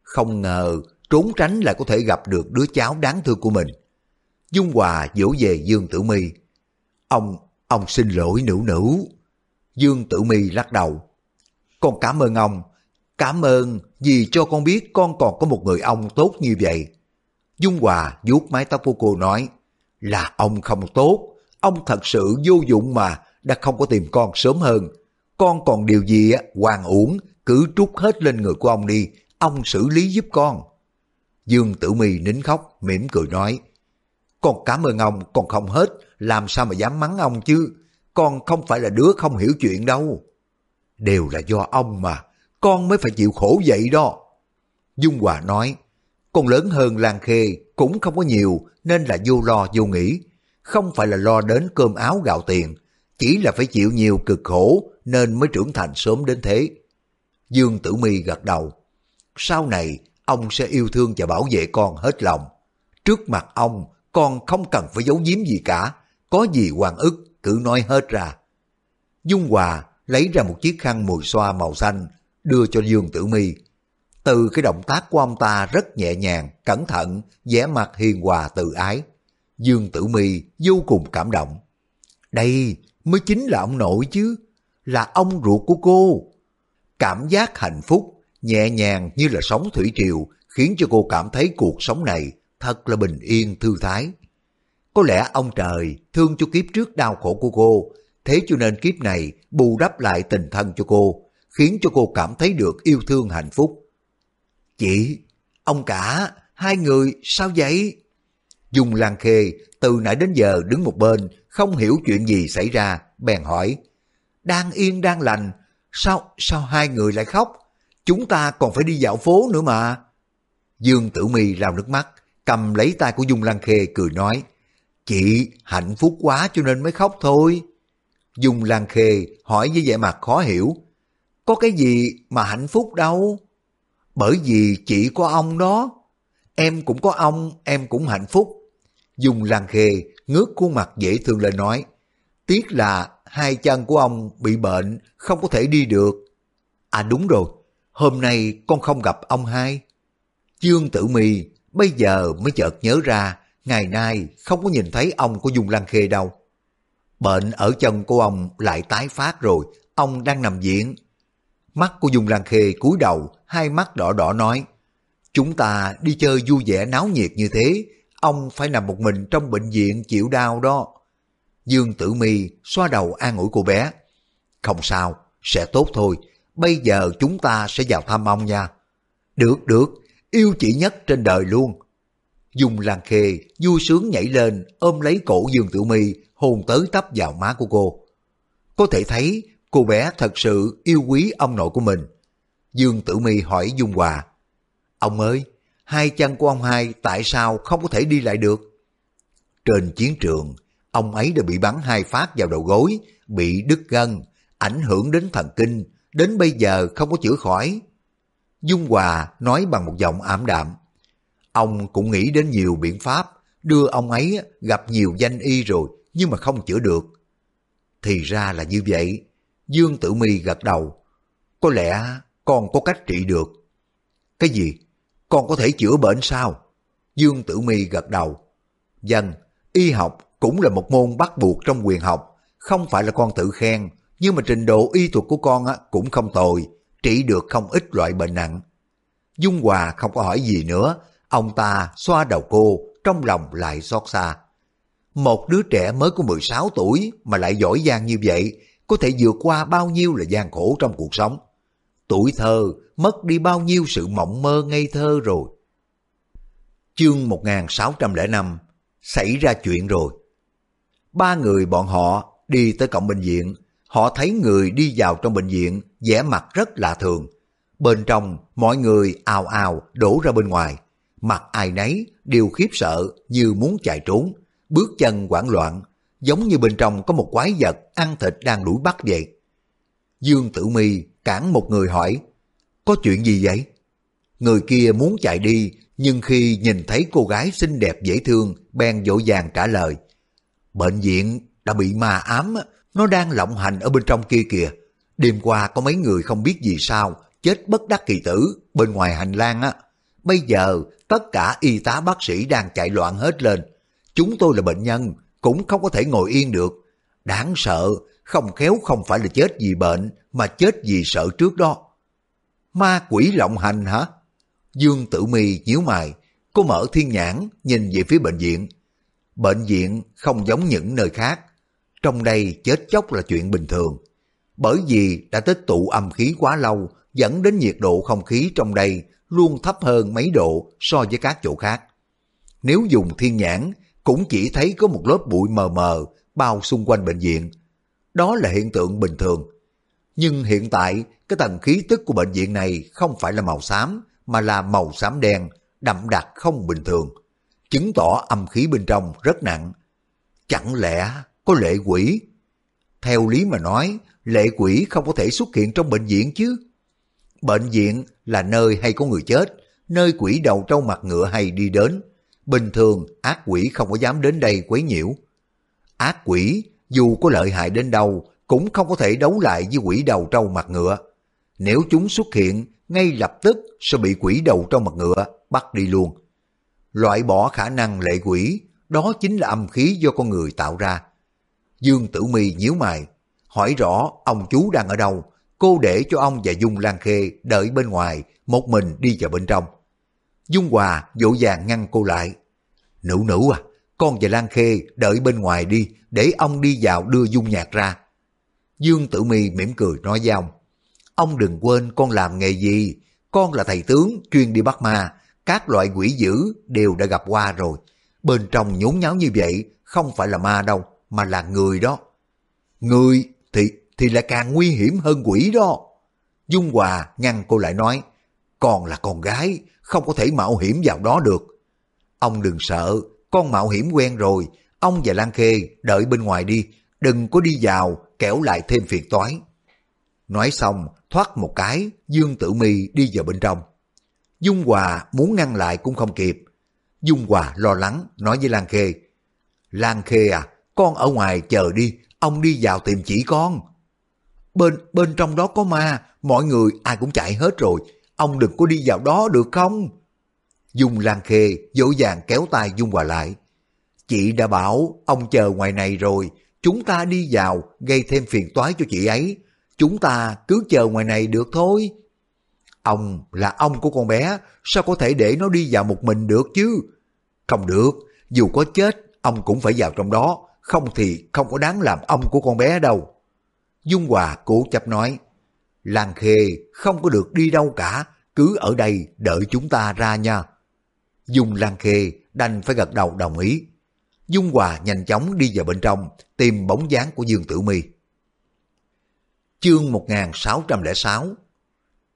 Không ngờ trốn tránh lại có thể gặp được đứa cháu đáng thương của mình. Dung Hòa dỗ về Dương Tử Mi. Ông, ông xin lỗi nữ nữ. Dương Tử Mi lắc đầu. Con cảm ơn ông, cảm ơn vì cho con biết con còn có một người ông tốt như vậy. Dung Hòa vuốt mái tóc của cô nói, là ông không tốt, ông thật sự vô dụng mà, đã không có tìm con sớm hơn. Con còn điều gì á, hoàng uổng, cứ trút hết lên người của ông đi, ông xử lý giúp con. Dương Tử Mi nín khóc, mỉm cười nói, con cảm ơn ông còn không hết, làm sao mà dám mắng ông chứ, con không phải là đứa không hiểu chuyện đâu. Đều là do ông mà, con mới phải chịu khổ vậy đó. Dung Hòa nói, con lớn hơn Lan Khê cũng không có nhiều nên là vô lo vô nghĩ. Không phải là lo đến cơm áo gạo tiền, chỉ là phải chịu nhiều cực khổ nên mới trưởng thành sớm đến thế. Dương Tử Mi gật đầu. Sau này, ông sẽ yêu thương và bảo vệ con hết lòng. Trước mặt ông, con không cần phải giấu giếm gì cả. Có gì hoàng ức, cứ nói hết ra. Dung Hòa lấy ra một chiếc khăn mùi xoa màu xanh, đưa cho Dương Tử Mi. Từ cái động tác của ông ta rất nhẹ nhàng, cẩn thận, vẻ mặt hiền hòa tự ái. Dương Tử Mi vô cùng cảm động. Đây mới chính là ông nội chứ, là ông ruột của cô. Cảm giác hạnh phúc, nhẹ nhàng như là sóng thủy triều, khiến cho cô cảm thấy cuộc sống này thật là bình yên thư thái. Có lẽ ông trời thương cho kiếp trước đau khổ của cô, thế cho nên kiếp này bù đắp lại tình thân cho cô, khiến cho cô cảm thấy được yêu thương hạnh phúc. Chị, ông cả, hai người sao vậy? Dung Lan Khê từ nãy đến giờ đứng một bên, không hiểu chuyện gì xảy ra, bèn hỏi. Đang yên đang lành, sao, sao hai người lại khóc? Chúng ta còn phải đi dạo phố nữa mà. Dương Tử Mi rào nước mắt, cầm lấy tay của Dung Lan Khê cười nói. Chị hạnh phúc quá cho nên mới khóc thôi. Dung Lan Khê hỏi với vẻ mặt khó hiểu. Có cái gì mà hạnh phúc đâu? Bởi vì chị có ông đó. Em cũng có ông, em cũng hạnh phúc dùng Lan Khê ngước khuôn mặt dễ thương lên nói. Tiếc là hai chân của ông bị bệnh, không có thể đi được. À đúng rồi, hôm nay con không gặp ông hai. Chương Tử Mi bây giờ mới chợt nhớ ra, ngày nay không có nhìn thấy ông của Dung Lan Khê đâu. Bệnh ở chân của ông lại tái phát rồi, ông đang nằm viện. Mắt của Dung Lan Khê cúi đầu, hai mắt đỏ đỏ nói, chúng ta đi chơi vui vẻ náo nhiệt như thế, ông phải nằm một mình trong bệnh viện chịu đau đó. Dương Tử Mi xoa đầu an ủi cô bé. Không sao, sẽ tốt thôi, bây giờ chúng ta sẽ vào thăm ông nha. Được, được, yêu chị nhất trên đời luôn. Dung Lan Khê vui sướng nhảy lên ôm lấy cổ Dương Tử Mi hôn tới tấp vào má của cô. Có thể thấy cô bé thật sự yêu quý ông nội của mình. Dương Tử Mi hỏi Dung Hòa, Ông ơi, hai chân của ông hai tại sao không có thể đi lại được? Trên chiến trường, ông ấy đã bị bắn hai phát vào đầu gối, bị đứt gân, ảnh hưởng đến thần kinh, đến bây giờ không có chữa khỏi. Dung Hòa nói bằng một giọng ảm đạm. Ông cũng nghĩ đến nhiều biện pháp, đưa ông ấy gặp nhiều danh y rồi, nhưng mà không chữa được. Thì ra là như vậy. Dương Tử Mi gật đầu. Có lẽ con có cách trị được. Cái gì? Con có thể chữa bệnh sao? Dương Tử Mi gật đầu. Dân, y học cũng là một môn bắt buộc trong quyền học. Không phải là con tự khen, nhưng mà trình độ y thuật của con cũng không tồi, trị được không ít loại bệnh nặng. Dung Hòa không có hỏi gì nữa, ông ta xoa đầu cô, trong lòng lại xót xa. Một đứa trẻ mới có 16 tuổi mà lại giỏi giang như vậy, có thể vượt qua bao nhiêu là gian khổ trong cuộc sống. Tuổi thơ mất đi bao nhiêu sự mộng mơ ngây thơ rồi. Chương 1605 Xảy ra chuyện rồi. Ba người bọn họ đi tới cổng bệnh viện, họ thấy người đi vào trong bệnh viện vẻ mặt rất lạ thường. Bên trong, mọi người ào ào đổ ra bên ngoài. Mặt ai nấy đều khiếp sợ như muốn chạy trốn, bước chân hoảng loạn, giống như bên trong có một quái vật ăn thịt đang đuổi bắt vậy. Dương Tử Mi cản một người hỏi, có chuyện gì vậy? Người kia muốn chạy đi, nhưng khi nhìn thấy cô gái xinh đẹp dễ thương, bèn dỗ dàng trả lời. Bệnh viện đã bị ma ám, nó đang lộng hành ở bên trong kia kìa. Đêm qua có mấy người không biết gì sao, chết bất đắc kỳ tử bên ngoài hành lang á. Bây giờ tất cả y tá bác sĩ đang chạy loạn hết lên. Chúng tôi là bệnh nhân, cũng không có thể ngồi yên được. Đáng sợ, không khéo không phải là chết vì bệnh, mà chết vì sợ trước đó. Ma quỷ lộng hành hả? Dương Tử Mi nhíu mày, cô mở thiên nhãn nhìn về phía bệnh viện. Bệnh viện không giống những nơi khác. Trong đây chết chóc là chuyện bình thường. Bởi vì đã tích tụ âm khí quá lâu dẫn đến nhiệt độ không khí trong đây luôn thấp hơn mấy độ so với các chỗ khác. Nếu dùng thiên nhãn cũng chỉ thấy có một lớp bụi mờ mờ bao xung quanh bệnh viện. Đó là hiện tượng bình thường. Nhưng hiện tại, cái tầng khí tức của bệnh viện này không phải là màu xám, mà là màu xám đen, đậm đặc không bình thường. Chứng tỏ âm khí bên trong rất nặng. Chẳng lẽ có lệ quỷ? Theo lý mà nói, lệ quỷ không có thể xuất hiện trong bệnh viện chứ. Bệnh viện là nơi hay có người chết, nơi quỷ đầu trâu mặt ngựa hay đi đến. Bình thường ác quỷ không có dám đến đây quấy nhiễu. Ác quỷ dù có lợi hại đến đâu cũng không có thể đấu lại với quỷ đầu trâu mặt ngựa. Nếu chúng xuất hiện, ngay lập tức sẽ bị quỷ đầu trâu mặt ngựa bắt đi luôn. Loại bỏ khả năng lệ quỷ, đó chính là âm khí do con người tạo ra. Dương Tử Mi nhíu mày, hỏi rõ ông chú đang ở đâu, cô để cho ông và Dung Lan Khê đợi bên ngoài, một mình đi vào bên trong. Dung Hòa dỗ dàng ngăn cô lại. Nữ nữ à, con và Lan Khê đợi bên ngoài đi, để ông đi vào đưa Dung Nhạc ra. Dương Tử Mi mỉm cười nói với ông, ông đừng quên con làm nghề gì, con là thầy tướng chuyên đi bắt ma, các loại quỷ dữ đều đã gặp qua rồi. Bên trong nhốn nháo như vậy không phải là ma đâu, mà là người đó. Người thì thì lại càng nguy hiểm hơn quỷ đó. Dung Hòa ngăn cô lại nói, con là con gái, không có thể mạo hiểm vào đó được. Ông đừng sợ, con mạo hiểm quen rồi, ông và Lan Khê đợi bên ngoài đi, đừng có đi vào, kéo lại thêm phiền toái. Nói xong, thoát một cái, Dương Tử Mi đi vào bên trong. Dung Hòa muốn ngăn lại cũng không kịp. Dung Hòa lo lắng, nói với Lan Khê, Lan Khê à, con ở ngoài chờ đi, ông đi vào tìm chỉ con. Bên bên trong đó có ma, mọi người ai cũng chạy hết rồi, ông đừng có đi vào đó được không? Dung Lan Khê dỗ dàng kéo tay Dung Hòa lại. Chị đã bảo ông chờ ngoài này rồi, chúng ta đi vào gây thêm phiền toái cho chị ấy. Chúng ta cứ chờ ngoài này được thôi. Ông là ông của con bé, sao có thể để nó đi vào một mình được chứ? Không được, dù có chết, ông cũng phải vào trong đó, không thì không có đáng làm ông của con bé đâu. Dung Hòa cố chấp nói, Lan Khê không có được đi đâu cả, cứ ở đây đợi chúng ta ra nha. Dung Lan Khê đành phải gật đầu đồng ý. Dung Hòa nhanh chóng đi vào bên trong, tìm bóng dáng của Dương Tử Mi. Chương 1606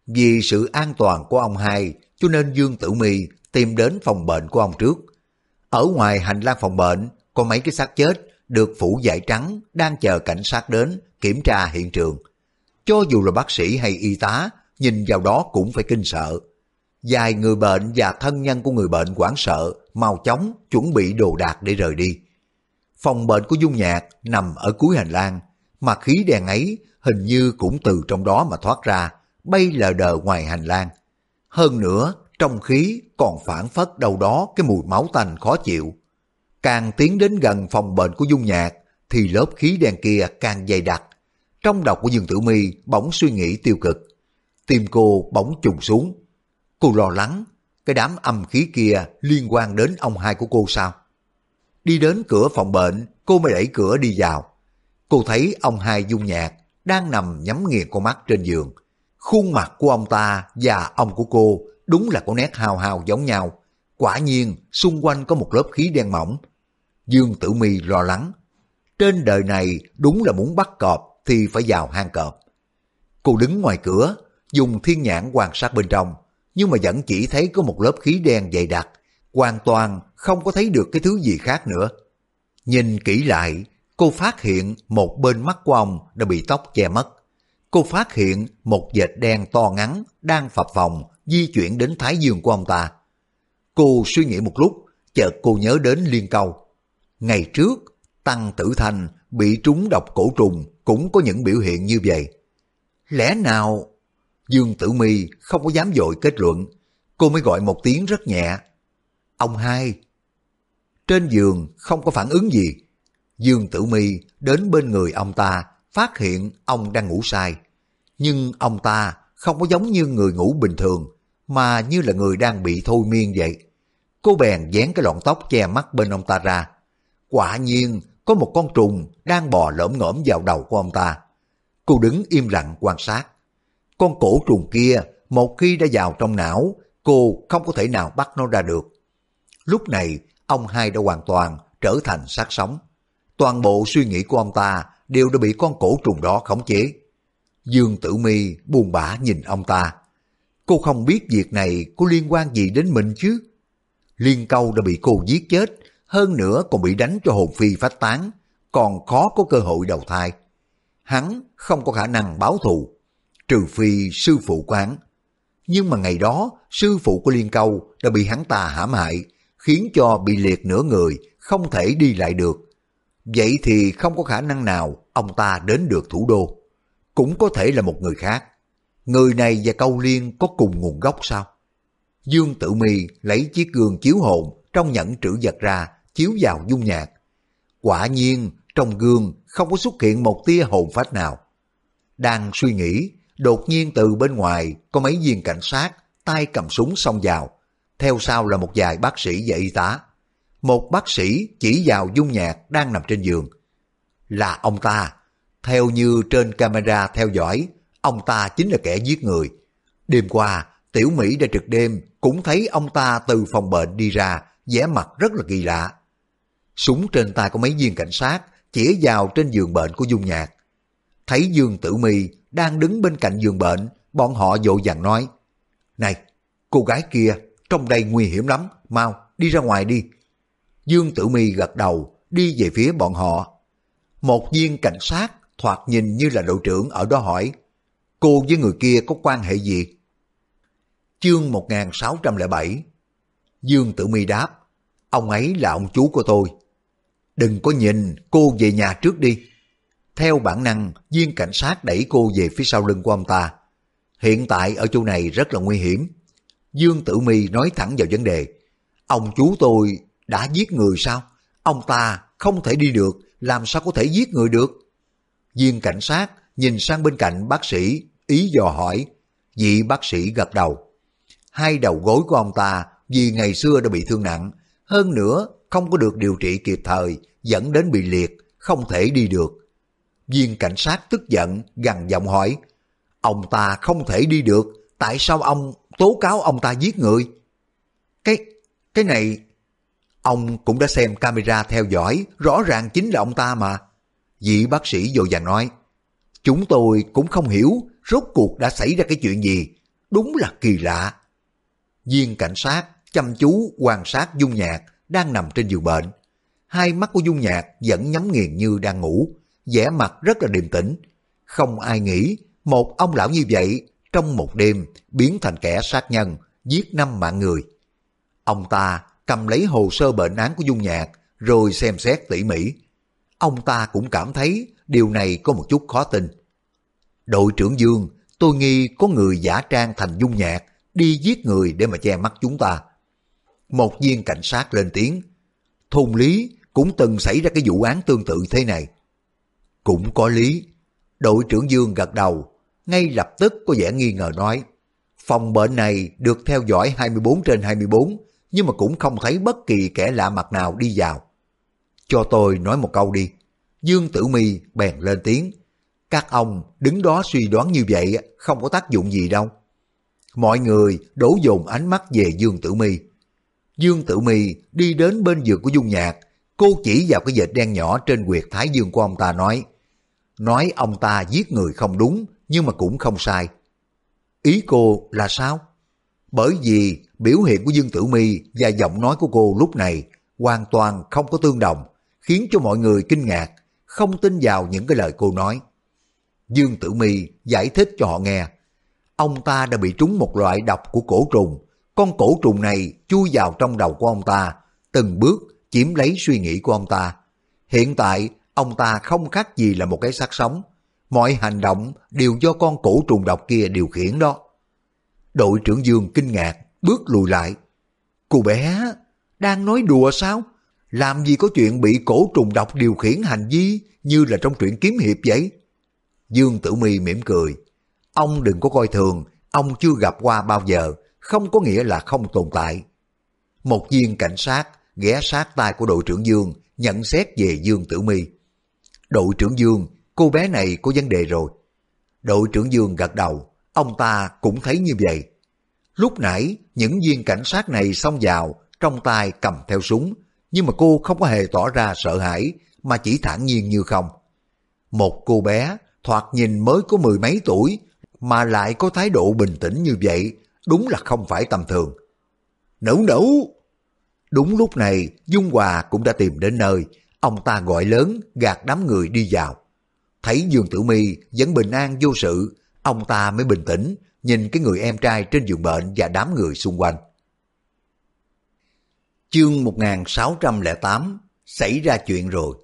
Vì sự an toàn của ông hai, cho nên Dương Tử Mi tìm đến phòng bệnh của ông trước. Ở ngoài hành lang phòng bệnh, có mấy cái xác chết được phủ vải trắng đang chờ cảnh sát đến kiểm tra hiện trường. Cho dù là bác sĩ hay y tá, nhìn vào đó cũng phải kinh sợ. Vài người bệnh và thân nhân của người bệnh hoảng sợ, mau chóng chuẩn bị đồ đạc để rời đi. Phòng bệnh của Dung Nhạc nằm ở cuối hành lang, mà khí đèn ấy hình như cũng từ trong đó mà thoát ra, bay lờ đờ ngoài hành lang. Hơn nữa, trong khí còn phản phất đâu đó cái mùi máu tanh khó chịu. Càng tiến đến gần phòng bệnh của Dung Nhạc, thì lớp khí đen kia càng dày đặc. Trong đầu của Dương Tử Mi bỗng suy nghĩ tiêu cực. Tim cô bỗng trùng xuống. Cô lo lắng, cái đám âm khí kia liên quan đến ông hai của cô sao? Đi đến cửa phòng bệnh, cô mới đẩy cửa đi vào. Cô thấy ông hai dung nhạc đang nằm nhắm nghiền con mắt trên giường. Khuôn mặt của ông ta và ông của cô đúng là có nét hào hào giống nhau. Quả nhiên, xung quanh có một lớp khí đen mỏng. Dương Tử Mi lo lắng. Trên đời này đúng là muốn bắt cọp thì phải vào hang cọp. Cô đứng ngoài cửa, dùng thiên nhãn quan sát bên trong, nhưng mà vẫn chỉ thấy có một lớp khí đen dày đặc, hoàn toàn không có thấy được cái thứ gì khác nữa. Nhìn kỹ lại, cô phát hiện một bên mắt của ông đã bị tóc che mất. Cô phát hiện một vệt đen to ngắn đang phập phồng di chuyển đến thái dương của ông ta. Cô suy nghĩ một lúc, chợt cô nhớ đến liên câu. Ngày trước, Tăng Tử Thành bị trúng độc cổ trùng cũng có những biểu hiện như vậy. Lẽ nào... Dương Tử Mi không có dám dội kết luận, cô mới gọi một tiếng rất nhẹ. Ông hai. Trên giường không có phản ứng gì. Dương Tử Mi đến bên người ông ta, phát hiện ông đang ngủ sai, Nhưng ông ta không có giống như người ngủ bình thường, mà như là người đang bị thôi miên vậy. Cô bèn dán cái lọn tóc che mắt bên ông ta ra. Quả nhiên có một con trùng đang bò lõm ngõm vào đầu của ông ta. Cô đứng im lặng quan sát. Con cổ trùng kia một khi đã vào trong não, cô không có thể nào bắt nó ra được. Lúc này, ông hai đã hoàn toàn trở thành xác sống. Toàn bộ suy nghĩ của ông ta đều đã bị con cổ trùng đó khống chế. Dương Tử Mi buồn bã nhìn ông ta. Cô không biết việc này có liên quan gì đến mình chứ? Liên câu đã bị cô giết chết, hơn nữa còn bị đánh cho hồn phi phách tán, còn khó có cơ hội đầu thai. Hắn không có khả năng báo thù, trừ phi sư phụ quán. Nhưng mà ngày đó, sư phụ của Liên Câu đã bị hắn ta hãm hại, khiến cho bị liệt nửa người, không thể đi lại được. Vậy thì không có khả năng nào ông ta đến được thủ đô. Cũng có thể là một người khác. Người này và Câu Liên có cùng nguồn gốc sao? Dương Tử Mi lấy chiếc gương chiếu hồn trong nhẫn trữ vật ra, chiếu vào dung nhạc. Quả nhiên, trong gương không có xuất hiện một tia hồn phách nào. Đang suy nghĩ, đột nhiên từ bên ngoài có mấy viên cảnh sát, tay cầm súng xông vào. Theo sau là một vài bác sĩ và y tá. Một bác sĩ chỉ vào dung nhạc đang nằm trên giường. Là ông ta. Theo như trên camera theo dõi, ông ta chính là kẻ giết người. Đêm qua, Tiểu Mỹ đã trực đêm cũng thấy ông ta từ phòng bệnh đi ra, vẻ mặt rất là kỳ lạ. Súng trên tay có mấy viên cảnh sát chỉ vào trên giường bệnh của Dung Nhạc. Thấy Dương Tử Mi đang đứng bên cạnh giường bệnh, bọn họ dội vàng nói, Này, cô gái kia, trong đây nguy hiểm lắm, mau, đi ra ngoài đi. Dương Tử Mi gật đầu, đi về phía bọn họ. Một viên cảnh sát thoạt nhìn như là đội trưởng ở đó hỏi, cô với người kia có quan hệ gì? Chương 1607 Dương Tử Mi đáp, ông ấy là ông chú của tôi. Đừng có nhìn, cô về nhà trước đi. Theo bản năng, viên cảnh sát đẩy cô về phía sau lưng của ông ta. Hiện tại ở chỗ này rất là nguy hiểm. Dương Tử Mi nói thẳng vào vấn đề. Ông chú tôi đã giết người sao? Ông ta không thể đi được, làm sao có thể giết người được? Viên cảnh sát nhìn sang bên cạnh bác sĩ, ý dò hỏi. Vị bác sĩ gật đầu. Hai đầu gối của ông ta vì ngày xưa đã bị thương nặng, hơn nữa không có được điều trị kịp thời, dẫn đến bị liệt, không thể đi được. Viên cảnh sát tức giận, gằn giọng hỏi, ông ta không thể đi được, tại sao ông tố cáo ông ta giết người? Cái, cái này, ông cũng đã xem camera theo dõi, rõ ràng chính là ông ta mà. Vị bác sĩ dội vàng nói, chúng tôi cũng không hiểu rốt cuộc đã xảy ra cái chuyện gì, đúng là kỳ lạ. Viên cảnh sát chăm chú quan sát Dung Nhạc đang nằm trên giường bệnh. Hai mắt của Dung Nhạc vẫn nhắm nghiền như đang ngủ, vẻ mặt rất là điềm tĩnh. Không ai nghĩ một ông lão như vậy trong một đêm biến thành kẻ sát nhân, giết năm mạng người. Ông ta cầm lấy hồ sơ bệnh án của Dung Nhạc rồi xem xét tỉ mỉ. Ông ta cũng cảm thấy điều này có một chút khó tin. Đội trưởng Dương, tôi nghi có người giả trang thành Dung Nhạc đi giết người để mà che mắt chúng ta. Một viên cảnh sát lên tiếng, thôn lý cũng từng xảy ra cái vụ án tương tự thế này. Cũng có lý. Đội trưởng Dương gật đầu, ngay lập tức có vẻ nghi ngờ nói, phòng bệnh này được theo dõi 24 trên 24, nhưng mà cũng không thấy bất kỳ kẻ lạ mặt nào đi vào. Cho tôi nói một câu đi. Dương Tử Mi bèn lên tiếng. Các ông đứng đó suy đoán như vậy không có tác dụng gì đâu. Mọi người đổ dồn ánh mắt về Dương Tử Mi. Dương Tử Mi đi đến bên giường của Dung Nhạc, cô chỉ vào cái vệt đen nhỏ trên quyệt thái dương của ông ta nói, nói ông ta giết người không đúng, nhưng mà cũng không sai. Ý cô là sao? Bởi vì biểu hiện của Dương Tử Mi và giọng nói của cô lúc này hoàn toàn không có tương đồng, khiến cho mọi người kinh ngạc, không tin vào những cái lời cô nói. Dương Tử Mi giải thích cho họ nghe, ông ta đã bị trúng một loại độc của cổ trùng. Con cổ trùng này chui vào trong đầu của ông ta, từng bước chiếm lấy suy nghĩ của ông ta. Hiện tại, ông ta không khác gì là một cái xác sống. Mọi hành động đều do con cổ trùng độc kia điều khiển đó. Đội trưởng Dương kinh ngạc, bước lùi lại. Cô bé, đang nói đùa sao? Làm gì có chuyện bị cổ trùng độc điều khiển hành vi như là trong truyện kiếm hiệp vậy? Dương Tử Mi mỉm cười. Ông đừng có coi thường, ông chưa gặp qua bao giờ, không có nghĩa là không tồn tại. Một viên cảnh sát ghé sát tay của đội trưởng Dương nhận xét về Dương Tử Mi. Đội trưởng Dương, cô bé này có vấn đề rồi. Đội trưởng Dương gật đầu, ông ta cũng thấy như vậy. Lúc nãy, những viên cảnh sát này xông vào, trong tay cầm theo súng, nhưng mà cô không có hề tỏ ra sợ hãi, mà chỉ thản nhiên như không. Một cô bé, thoạt nhìn mới có mười mấy tuổi, mà lại có thái độ bình tĩnh như vậy, đúng là không phải tầm thường. Nữ nữ! Đúng lúc này, Dung Hòa cũng đã tìm đến nơi, ông ta gọi lớn, gạt đám người đi vào. Thấy Dương Tử Mi vẫn bình an vô sự, ông ta mới bình tĩnh, nhìn cái người em trai trên giường bệnh và đám người xung quanh. Chương 1608 Xảy ra chuyện rồi.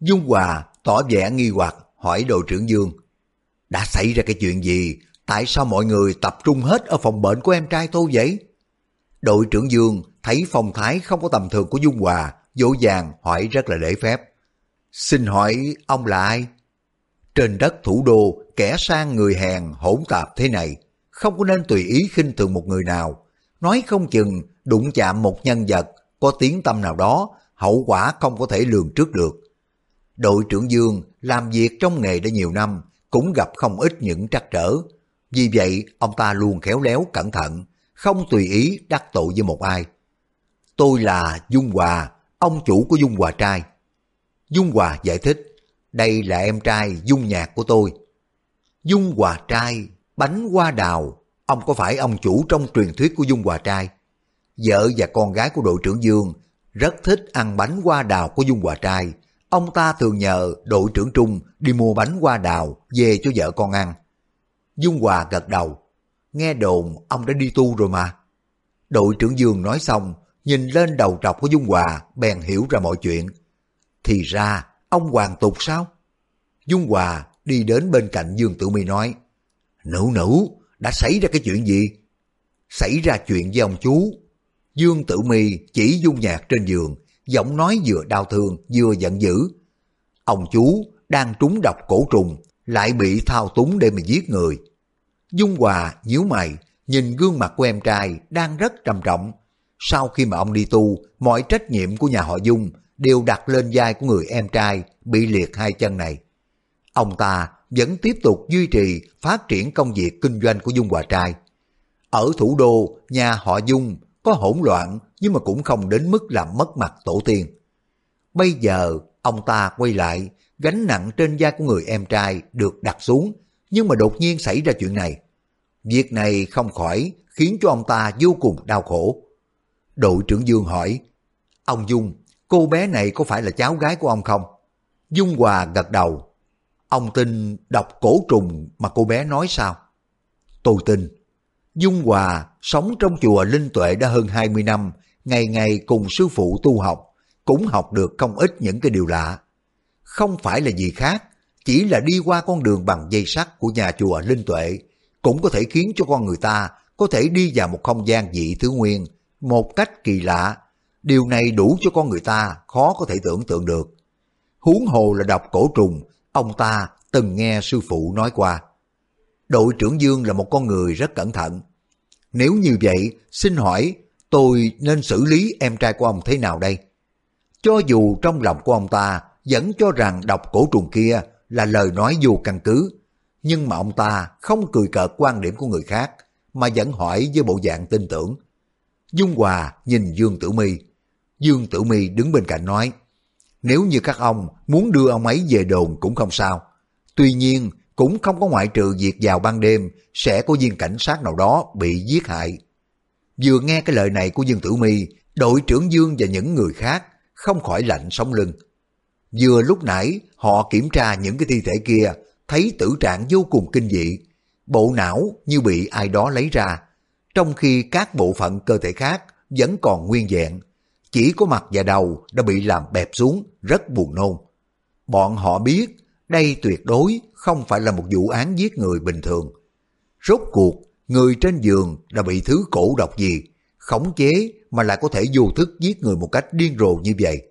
Dung Hòa tỏ vẻ nghi hoặc hỏi đội trưởng Dương. Đã xảy ra cái chuyện gì? Tại sao mọi người tập trung hết ở phòng bệnh của em trai tôi vậy? Đội trưởng Dương thấy phong thái không có tầm thường của Dung Hòa, dỗ dàng hỏi rất là lễ phép. Xin hỏi ông là ai? Trên đất thủ đô, kẻ sang người hèn hỗn tạp thế này, không có nên tùy ý khinh thường một người nào. Nói không chừng đụng chạm một nhân vật có tiếng tâm nào đó, hậu quả không có thể lường trước được. Đội trưởng Dương làm việc trong nghề đã nhiều năm, cũng gặp không ít những trắc trở. Vì vậy, ông ta luôn khéo léo cẩn thận, không tùy ý đắc tội với một ai. Tôi là Dung Hòa, ông chủ của Dung Hòa trai. Dung Hòa giải thích, đây là em trai Dung Nhạc của tôi. Dung Hòa trai, bánh hoa đào, ông có phải ông chủ trong truyền thuyết của Dung Hòa trai? Vợ và con gái của đội trưởng Dương rất thích ăn bánh hoa đào của Dung Hòa trai. Ông ta thường nhờ đội trưởng Trung đi mua bánh hoa đào về cho vợ con ăn. Dung Hòa gật đầu. Nghe đồn ông đã đi tu rồi mà. Đội trưởng Dương nói xong, nhìn lên đầu trọc của Dung Hòa, bèn hiểu ra mọi chuyện. Thì ra, ông hoàng tục sao? Dung Hòa đi đến bên cạnh Dương Tử my nói, Nữ nữ, đã xảy ra cái chuyện gì? Xảy ra chuyện với ông chú. Dương Tử my chỉ dung nhạc trên giường, giọng nói vừa đau thương vừa giận dữ. Ông chú đang trúng độc cổ trùng, lại bị thao túng để mà giết người. Dung Hòa nhíu mày, nhìn gương mặt của em trai đang rất trầm trọng. Sau khi mà ông đi tu, mọi trách nhiệm của nhà họ Dung đều đặt lên vai của người em trai bị liệt hai chân này. Ông ta vẫn tiếp tục duy trì phát triển công việc kinh doanh của Dung Hòa Trai. Ở thủ đô, nhà họ Dung có hỗn loạn nhưng mà cũng không đến mức làm mất mặt tổ tiên. Bây giờ, ông ta quay lại, gánh nặng trên vai của người em trai được đặt xuống, nhưng mà đột nhiên xảy ra chuyện này. Việc này không khỏi khiến cho ông ta vô cùng đau khổ. Đội trưởng Dương hỏi, ông Dung, cô bé này có phải là cháu gái của ông không? Dung Hòa gật đầu. Ông tin đọc cổ trùng mà cô bé nói sao? Tôi tin. Dung Hòa sống trong chùa Linh Tuệ đã hơn 20 năm, ngày ngày cùng sư phụ tu học, cũng học được không ít những cái điều lạ. Không phải là gì khác, chỉ là đi qua con đường bằng dây sắt của nhà chùa Linh Tuệ, cũng có thể khiến cho con người ta có thể đi vào một không gian dị thứ nguyên, một cách kỳ lạ. Điều này đủ cho con người ta khó có thể tưởng tượng được. Huống hồ là đọc cổ trùng, ông ta từng nghe sư phụ nói qua. Đội trưởng Dương là một con người rất cẩn thận. Nếu như vậy, xin hỏi tôi nên xử lý em trai của ông thế nào đây? Cho dù trong lòng của ông ta vẫn cho rằng đọc cổ trùng kia là lời nói vô căn cứ, nhưng mà ông ta không cười cợt quan điểm của người khác, mà vẫn hỏi với bộ dạng tin tưởng. Dung Hòa nhìn Dương Tử Mi, Dương Tử Mi đứng bên cạnh nói, nếu như các ông muốn đưa ông ấy về đồn cũng không sao. Tuy nhiên, cũng không có ngoại trừ việc vào ban đêm sẽ có viên cảnh sát nào đó bị giết hại. Vừa nghe cái lời này của Dương Tử Mi, đội trưởng Dương và những người khác không khỏi lạnh sống lưng. Vừa lúc nãy họ kiểm tra những cái thi thể kia, thấy tử trạng vô cùng kinh dị. Bộ não như bị ai đó lấy ra, trong khi các bộ phận cơ thể khác vẫn còn nguyên vẹn. Chỉ có mặt và đầu đã bị làm bẹp xuống, rất buồn nôn. Bọn họ biết đây tuyệt đối không phải là một vụ án giết người bình thường. Rốt cuộc, người trên giường đã bị thứ cổ độc gì, khống chế mà lại có thể vô thức giết người một cách điên rồ như vậy.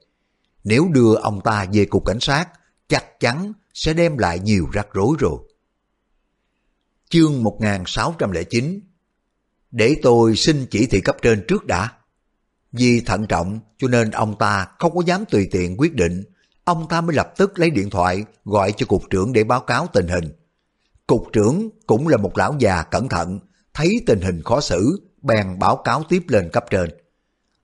Nếu đưa ông ta về cục cảnh sát, chắc chắn sẽ đem lại nhiều rắc rối rồi. Chương 1609 để tôi xin chỉ thị cấp trên trước đã. Vì thận trọng cho nên ông ta không có dám tùy tiện quyết định ông ta mới lập tức lấy điện thoại gọi cho cục trưởng để báo cáo tình hình. Cục trưởng cũng là một lão già cẩn thận, thấy tình hình khó xử, bèn báo cáo tiếp lên cấp trên.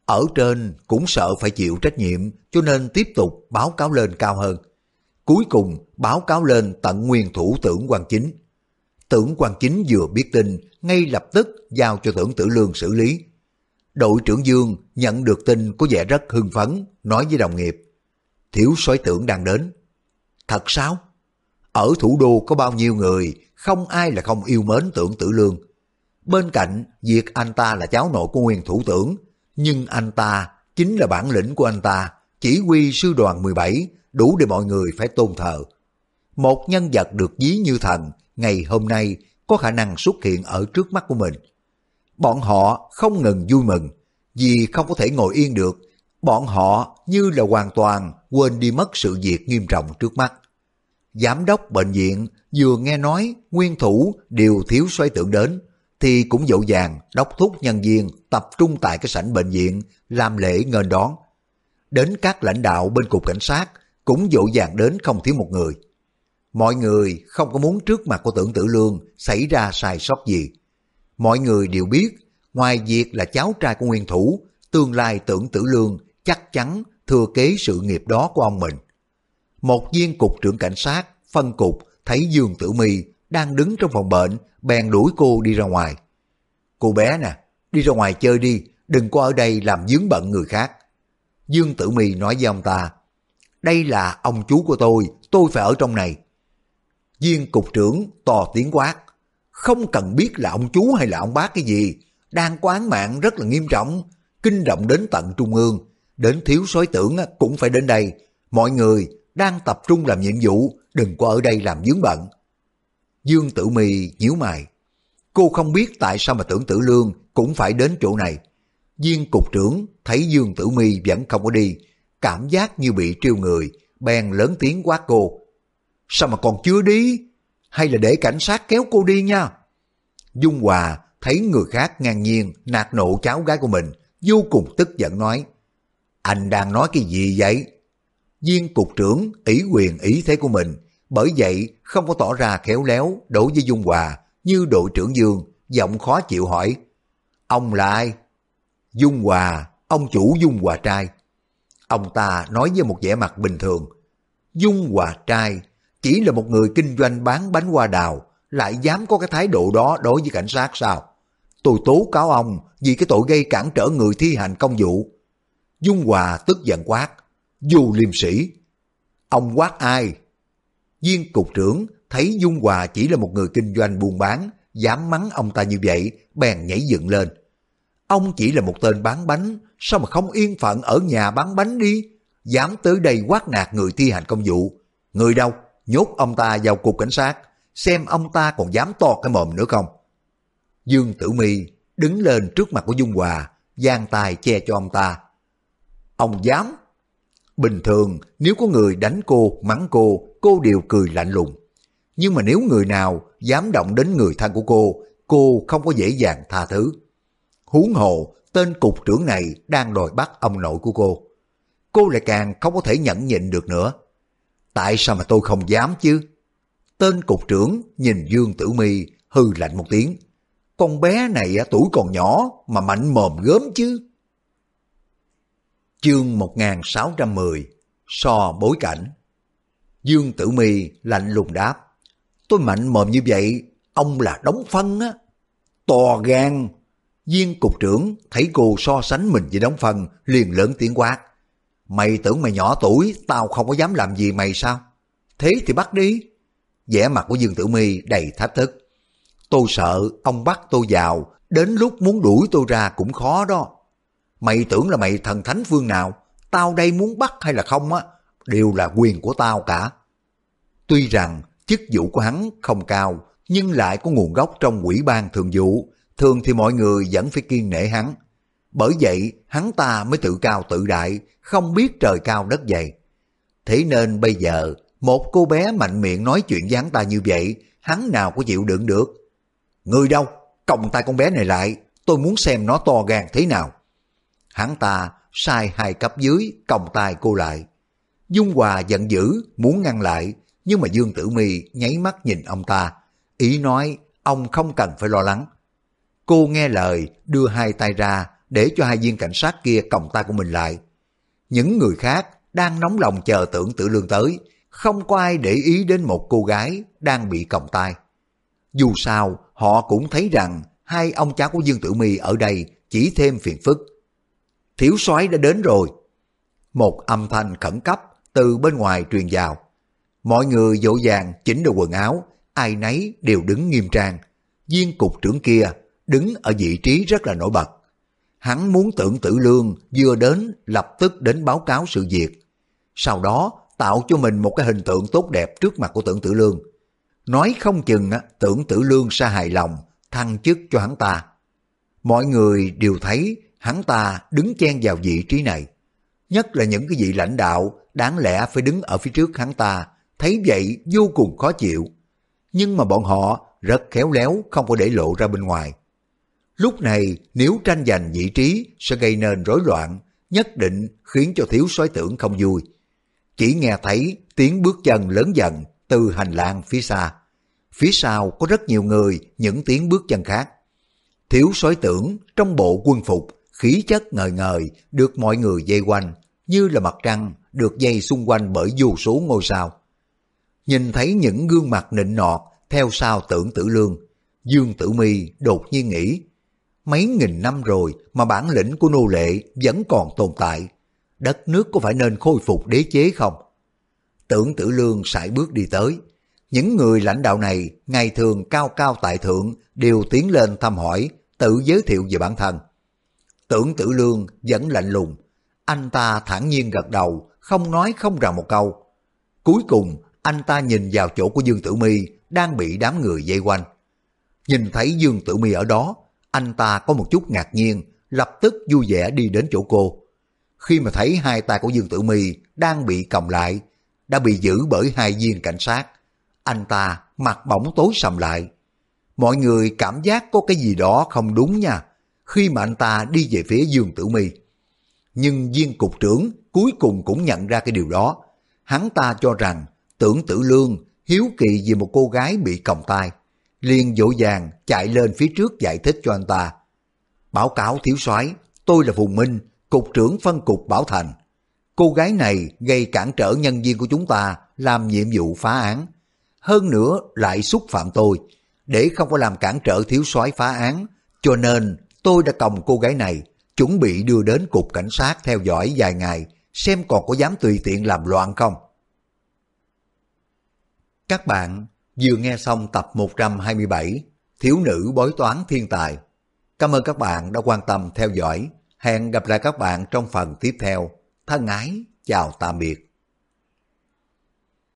Ở trên cũng sợ phải chịu trách nhiệm cho nên tiếp tục báo cáo lên cao hơn. Cuối cùng báo cáo lên tận nguyên thủ tưởng quan chính. Tưởng quan chính vừa biết tin, ngay lập tức giao cho tưởng tử lương xử lý. Đội trưởng Dương nhận được tin có vẻ rất hưng phấn, nói với đồng nghiệp. Thiếu soái tưởng đang đến. Thật sao? Ở thủ đô có bao nhiêu người, không ai là không yêu mến tưởng tử lương. Bên cạnh, việc anh ta là cháu nội của nguyên thủ tưởng, nhưng anh ta chính là bản lĩnh của anh ta, chỉ huy sư đoàn 17, đủ để mọi người phải tôn thờ. Một nhân vật được ví như thần, ngày hôm nay có khả năng xuất hiện ở trước mắt của mình. Bọn họ không ngừng vui mừng, vì không có thể ngồi yên được, bọn họ như là hoàn toàn quên đi mất sự việc nghiêm trọng trước mắt. Giám đốc bệnh viện vừa nghe nói nguyên thủ đều thiếu xoay tượng đến, thì cũng dỗ dàng đốc thúc nhân viên tập trung tại cái sảnh bệnh viện làm lễ nghênh đón. Đến các lãnh đạo bên cục cảnh sát cũng dỗ dàng đến không thiếu một người. Mọi người không có muốn trước mặt của tưởng tử lương xảy ra sai sót gì. Mọi người đều biết, ngoài việc là cháu trai của nguyên thủ, tương lai tưởng tử lương chắc chắn thừa kế sự nghiệp đó của ông mình. Một viên cục trưởng cảnh sát, phân cục, thấy Dương Tử My đang đứng trong phòng bệnh, bèn đuổi cô đi ra ngoài. Cô bé nè, đi ra ngoài chơi đi, đừng có ở đây làm dướng bận người khác. Dương Tử My nói với ông ta, đây là ông chú của tôi, tôi phải ở trong này. Viên cục trưởng to tiếng quát, không cần biết là ông chú hay là ông bác cái gì, đang có án mạng rất là nghiêm trọng, kinh động đến tận trung ương, đến thiếu soái tưởng cũng phải đến đây. Mọi người đang tập trung làm nhiệm vụ, đừng có ở đây làm dướng bận. Dương Tử Mì nhíu mày. Cô không biết tại sao mà tưởng tử lương cũng phải đến chỗ này. Viên cục trưởng thấy Dương Tử Mi vẫn không có đi, cảm giác như bị triêu người, bèn lớn tiếng quát cô. Sao mà còn chưa đi? Hay là để cảnh sát kéo cô đi nha? Dung Hòa thấy người khác ngang nhiên nạt nộ cháu gái của mình, vô cùng tức giận nói. Anh đang nói cái gì vậy? Viên cục trưởng ý quyền ý thế của mình, bởi vậy không có tỏ ra khéo léo đối với Dung Hòa như đội trưởng Dương, giọng khó chịu hỏi. Ông là ai? Dung Hòa, ông chủ Dung Hòa trai. Ông ta nói với một vẻ mặt bình thường. Dung Hòa trai chỉ là một người kinh doanh bán bánh hoa đào, lại dám có cái thái độ đó đối với cảnh sát sao? Tôi tố cáo ông vì cái tội gây cản trở người thi hành công vụ. Dung Hòa tức giận quát. Dù liêm sĩ. Ông quát ai? Viên cục trưởng thấy Dung Hòa chỉ là một người kinh doanh buôn bán, dám mắng ông ta như vậy, bèn nhảy dựng lên. Ông chỉ là một tên bán bánh, sao mà không yên phận ở nhà bán bánh đi? Dám tới đây quát nạt người thi hành công vụ. Người đâu? Nhốt ông ta vào cục cảnh sát, xem ông ta còn dám to cái mồm nữa không? Dương Tử Mi đứng lên trước mặt của Dung Hòa, giang tay che cho ông ta. Ông dám? Bình thường, nếu có người đánh cô, mắng cô, cô đều cười lạnh lùng. Nhưng mà nếu người nào dám động đến người thân của cô, cô không có dễ dàng tha thứ. Huống hồ, tên cục trưởng này đang đòi bắt ông nội của cô. Cô lại càng không có thể nhẫn nhịn được nữa. Tại sao mà tôi không dám chứ? Tên cục trưởng nhìn Dương Tử Mi hư lạnh một tiếng. Con bé này tuổi còn nhỏ mà mạnh mồm gớm chứ. Chương 1610 So bối cảnh Dương Tử Mi lạnh lùng đáp Tôi mạnh mồm như vậy, Ông là đóng phân á To gan Viên cục trưởng thấy cô so sánh mình với đóng phân liền lớn tiếng quát Mày tưởng mày nhỏ tuổi Tao không có dám làm gì mày sao? Thế thì bắt đi. Vẻ mặt của Dương Tử Mi đầy thách thức. Tôi sợ ông bắt tôi vào Đến lúc muốn đuổi tôi ra cũng khó đó. Mày tưởng là mày thần thánh phương nào, tao đây muốn bắt hay là không á, đều là quyền của tao cả. Tuy rằng chức vụ của hắn không cao, nhưng lại có nguồn gốc trong quỹ ban thường vụ, thường thì mọi người vẫn phải kiên nể hắn. Bởi vậy, hắn ta mới tự cao tự đại, không biết trời cao đất dày. Thế nên bây giờ, một cô bé mạnh miệng nói chuyện với hắn ta như vậy, hắn nào có chịu đựng được. Người đâu? Còng tay con bé này lại, tôi muốn xem nó to gan thế nào. Hắn ta sai hai cấp dưới còng tay cô lại. Dung Hòa giận dữ muốn ngăn lại, nhưng mà Dương Tử Mi nháy mắt nhìn ông ta, ý nói ông không cần phải lo lắng. Cô nghe lời đưa hai tay ra, để cho hai viên cảnh sát kia còng tay của mình lại. Những người khác đang nóng lòng chờ tưởng tử lương tới, không có ai để ý đến một cô gái đang bị còng tay. Dù sao, họ cũng thấy rằng hai ông cháu của Dương Tử Mi ở đây chỉ thêm phiền phức. Thiếu soái đã đến rồi. Một âm thanh khẩn cấp từ bên ngoài truyền vào. Mọi người dỗ dàng chỉnh đồ quần áo, ai nấy đều đứng nghiêm trang. Viên cục trưởng kia đứng ở vị trí rất là nổi bật. Hắn muốn tưởng tử lương vừa đến lập tức đến báo cáo sự việc. Sau đó tạo cho mình một cái hình tượng tốt đẹp trước mặt của tưởng tử lương. Nói không chừng tưởng tử lương sẽ hài lòng thăng chức cho hắn ta. Mọi người đều thấy hắn ta đứng chen vào vị trí này. Nhất là những cái vị lãnh đạo đáng lẽ phải đứng ở phía trước hắn ta, thấy vậy vô cùng khó chịu. Nhưng mà bọn họ rất khéo léo không có để lộ ra bên ngoài. Lúc này nếu tranh giành vị trí sẽ gây nên rối loạn, nhất định khiến cho thiếu soái tưởng không vui. Chỉ nghe thấy tiếng bước chân lớn dần từ hành lang phía xa. Phía sau có rất nhiều người những tiếng bước chân khác. Thiếu soái tưởng trong bộ quân phục, khí chất ngời ngời được mọi người dây quanh như là mặt trăng được dây xung quanh bởi vô số ngôi sao. Nhìn thấy những gương mặt nịnh nọt theo sau tưởng tử lương, Dương Tử Mi đột nhiên nghĩ, mấy nghìn năm rồi mà bản lĩnh của nô lệ vẫn còn tồn tại, đất nước có phải nên khôi phục đế chế không? Tưởng tử lương sải bước đi tới, những người lãnh đạo này ngày thường cao cao tại thượng đều tiến lên thăm hỏi, tự giới thiệu về bản thân. Tưởng tử lương vẫn lạnh lùng, anh ta thản nhiên gật đầu, không nói không rằng một câu. Cuối cùng, anh ta nhìn vào chỗ của Dương Tử Mi đang bị đám người dây quanh. Nhìn thấy Dương Tử Mi ở đó, anh ta có một chút ngạc nhiên, lập tức vui vẻ đi đến chỗ cô. Khi mà thấy hai tay của Dương Tử Mi đang bị còng lại, đã bị giữ bởi hai viên cảnh sát, anh ta mặt bỗng tối sầm lại. Mọi người cảm giác có cái gì đó không đúng nha, khi mà anh ta đi về phía Dương Tử Mi. Nhưng viên cục trưởng cuối cùng cũng nhận ra cái điều đó. Hắn ta cho rằng tưởng tử lương hiếu kỳ vì một cô gái bị còng tay liền dỗ dàng chạy lên phía trước giải thích cho anh ta. Báo cáo thiếu soái tôi là Phùng Minh, cục trưởng phân cục Bảo Thành. Cô gái này gây cản trở nhân viên của chúng ta làm nhiệm vụ phá án. Hơn nữa lại xúc phạm tôi, để không có làm cản trở thiếu soái phá án, cho nên tôi đã còng cô gái này chuẩn bị đưa đến cục cảnh sát theo dõi vài ngày, xem còn có dám tùy tiện làm loạn không. Các bạn vừa nghe xong tập 127 Thiếu nữ bói toán thiên tài. Cảm ơn các bạn đã quan tâm theo dõi. Hẹn gặp lại các bạn trong phần tiếp theo. Thân ái, chào tạm biệt.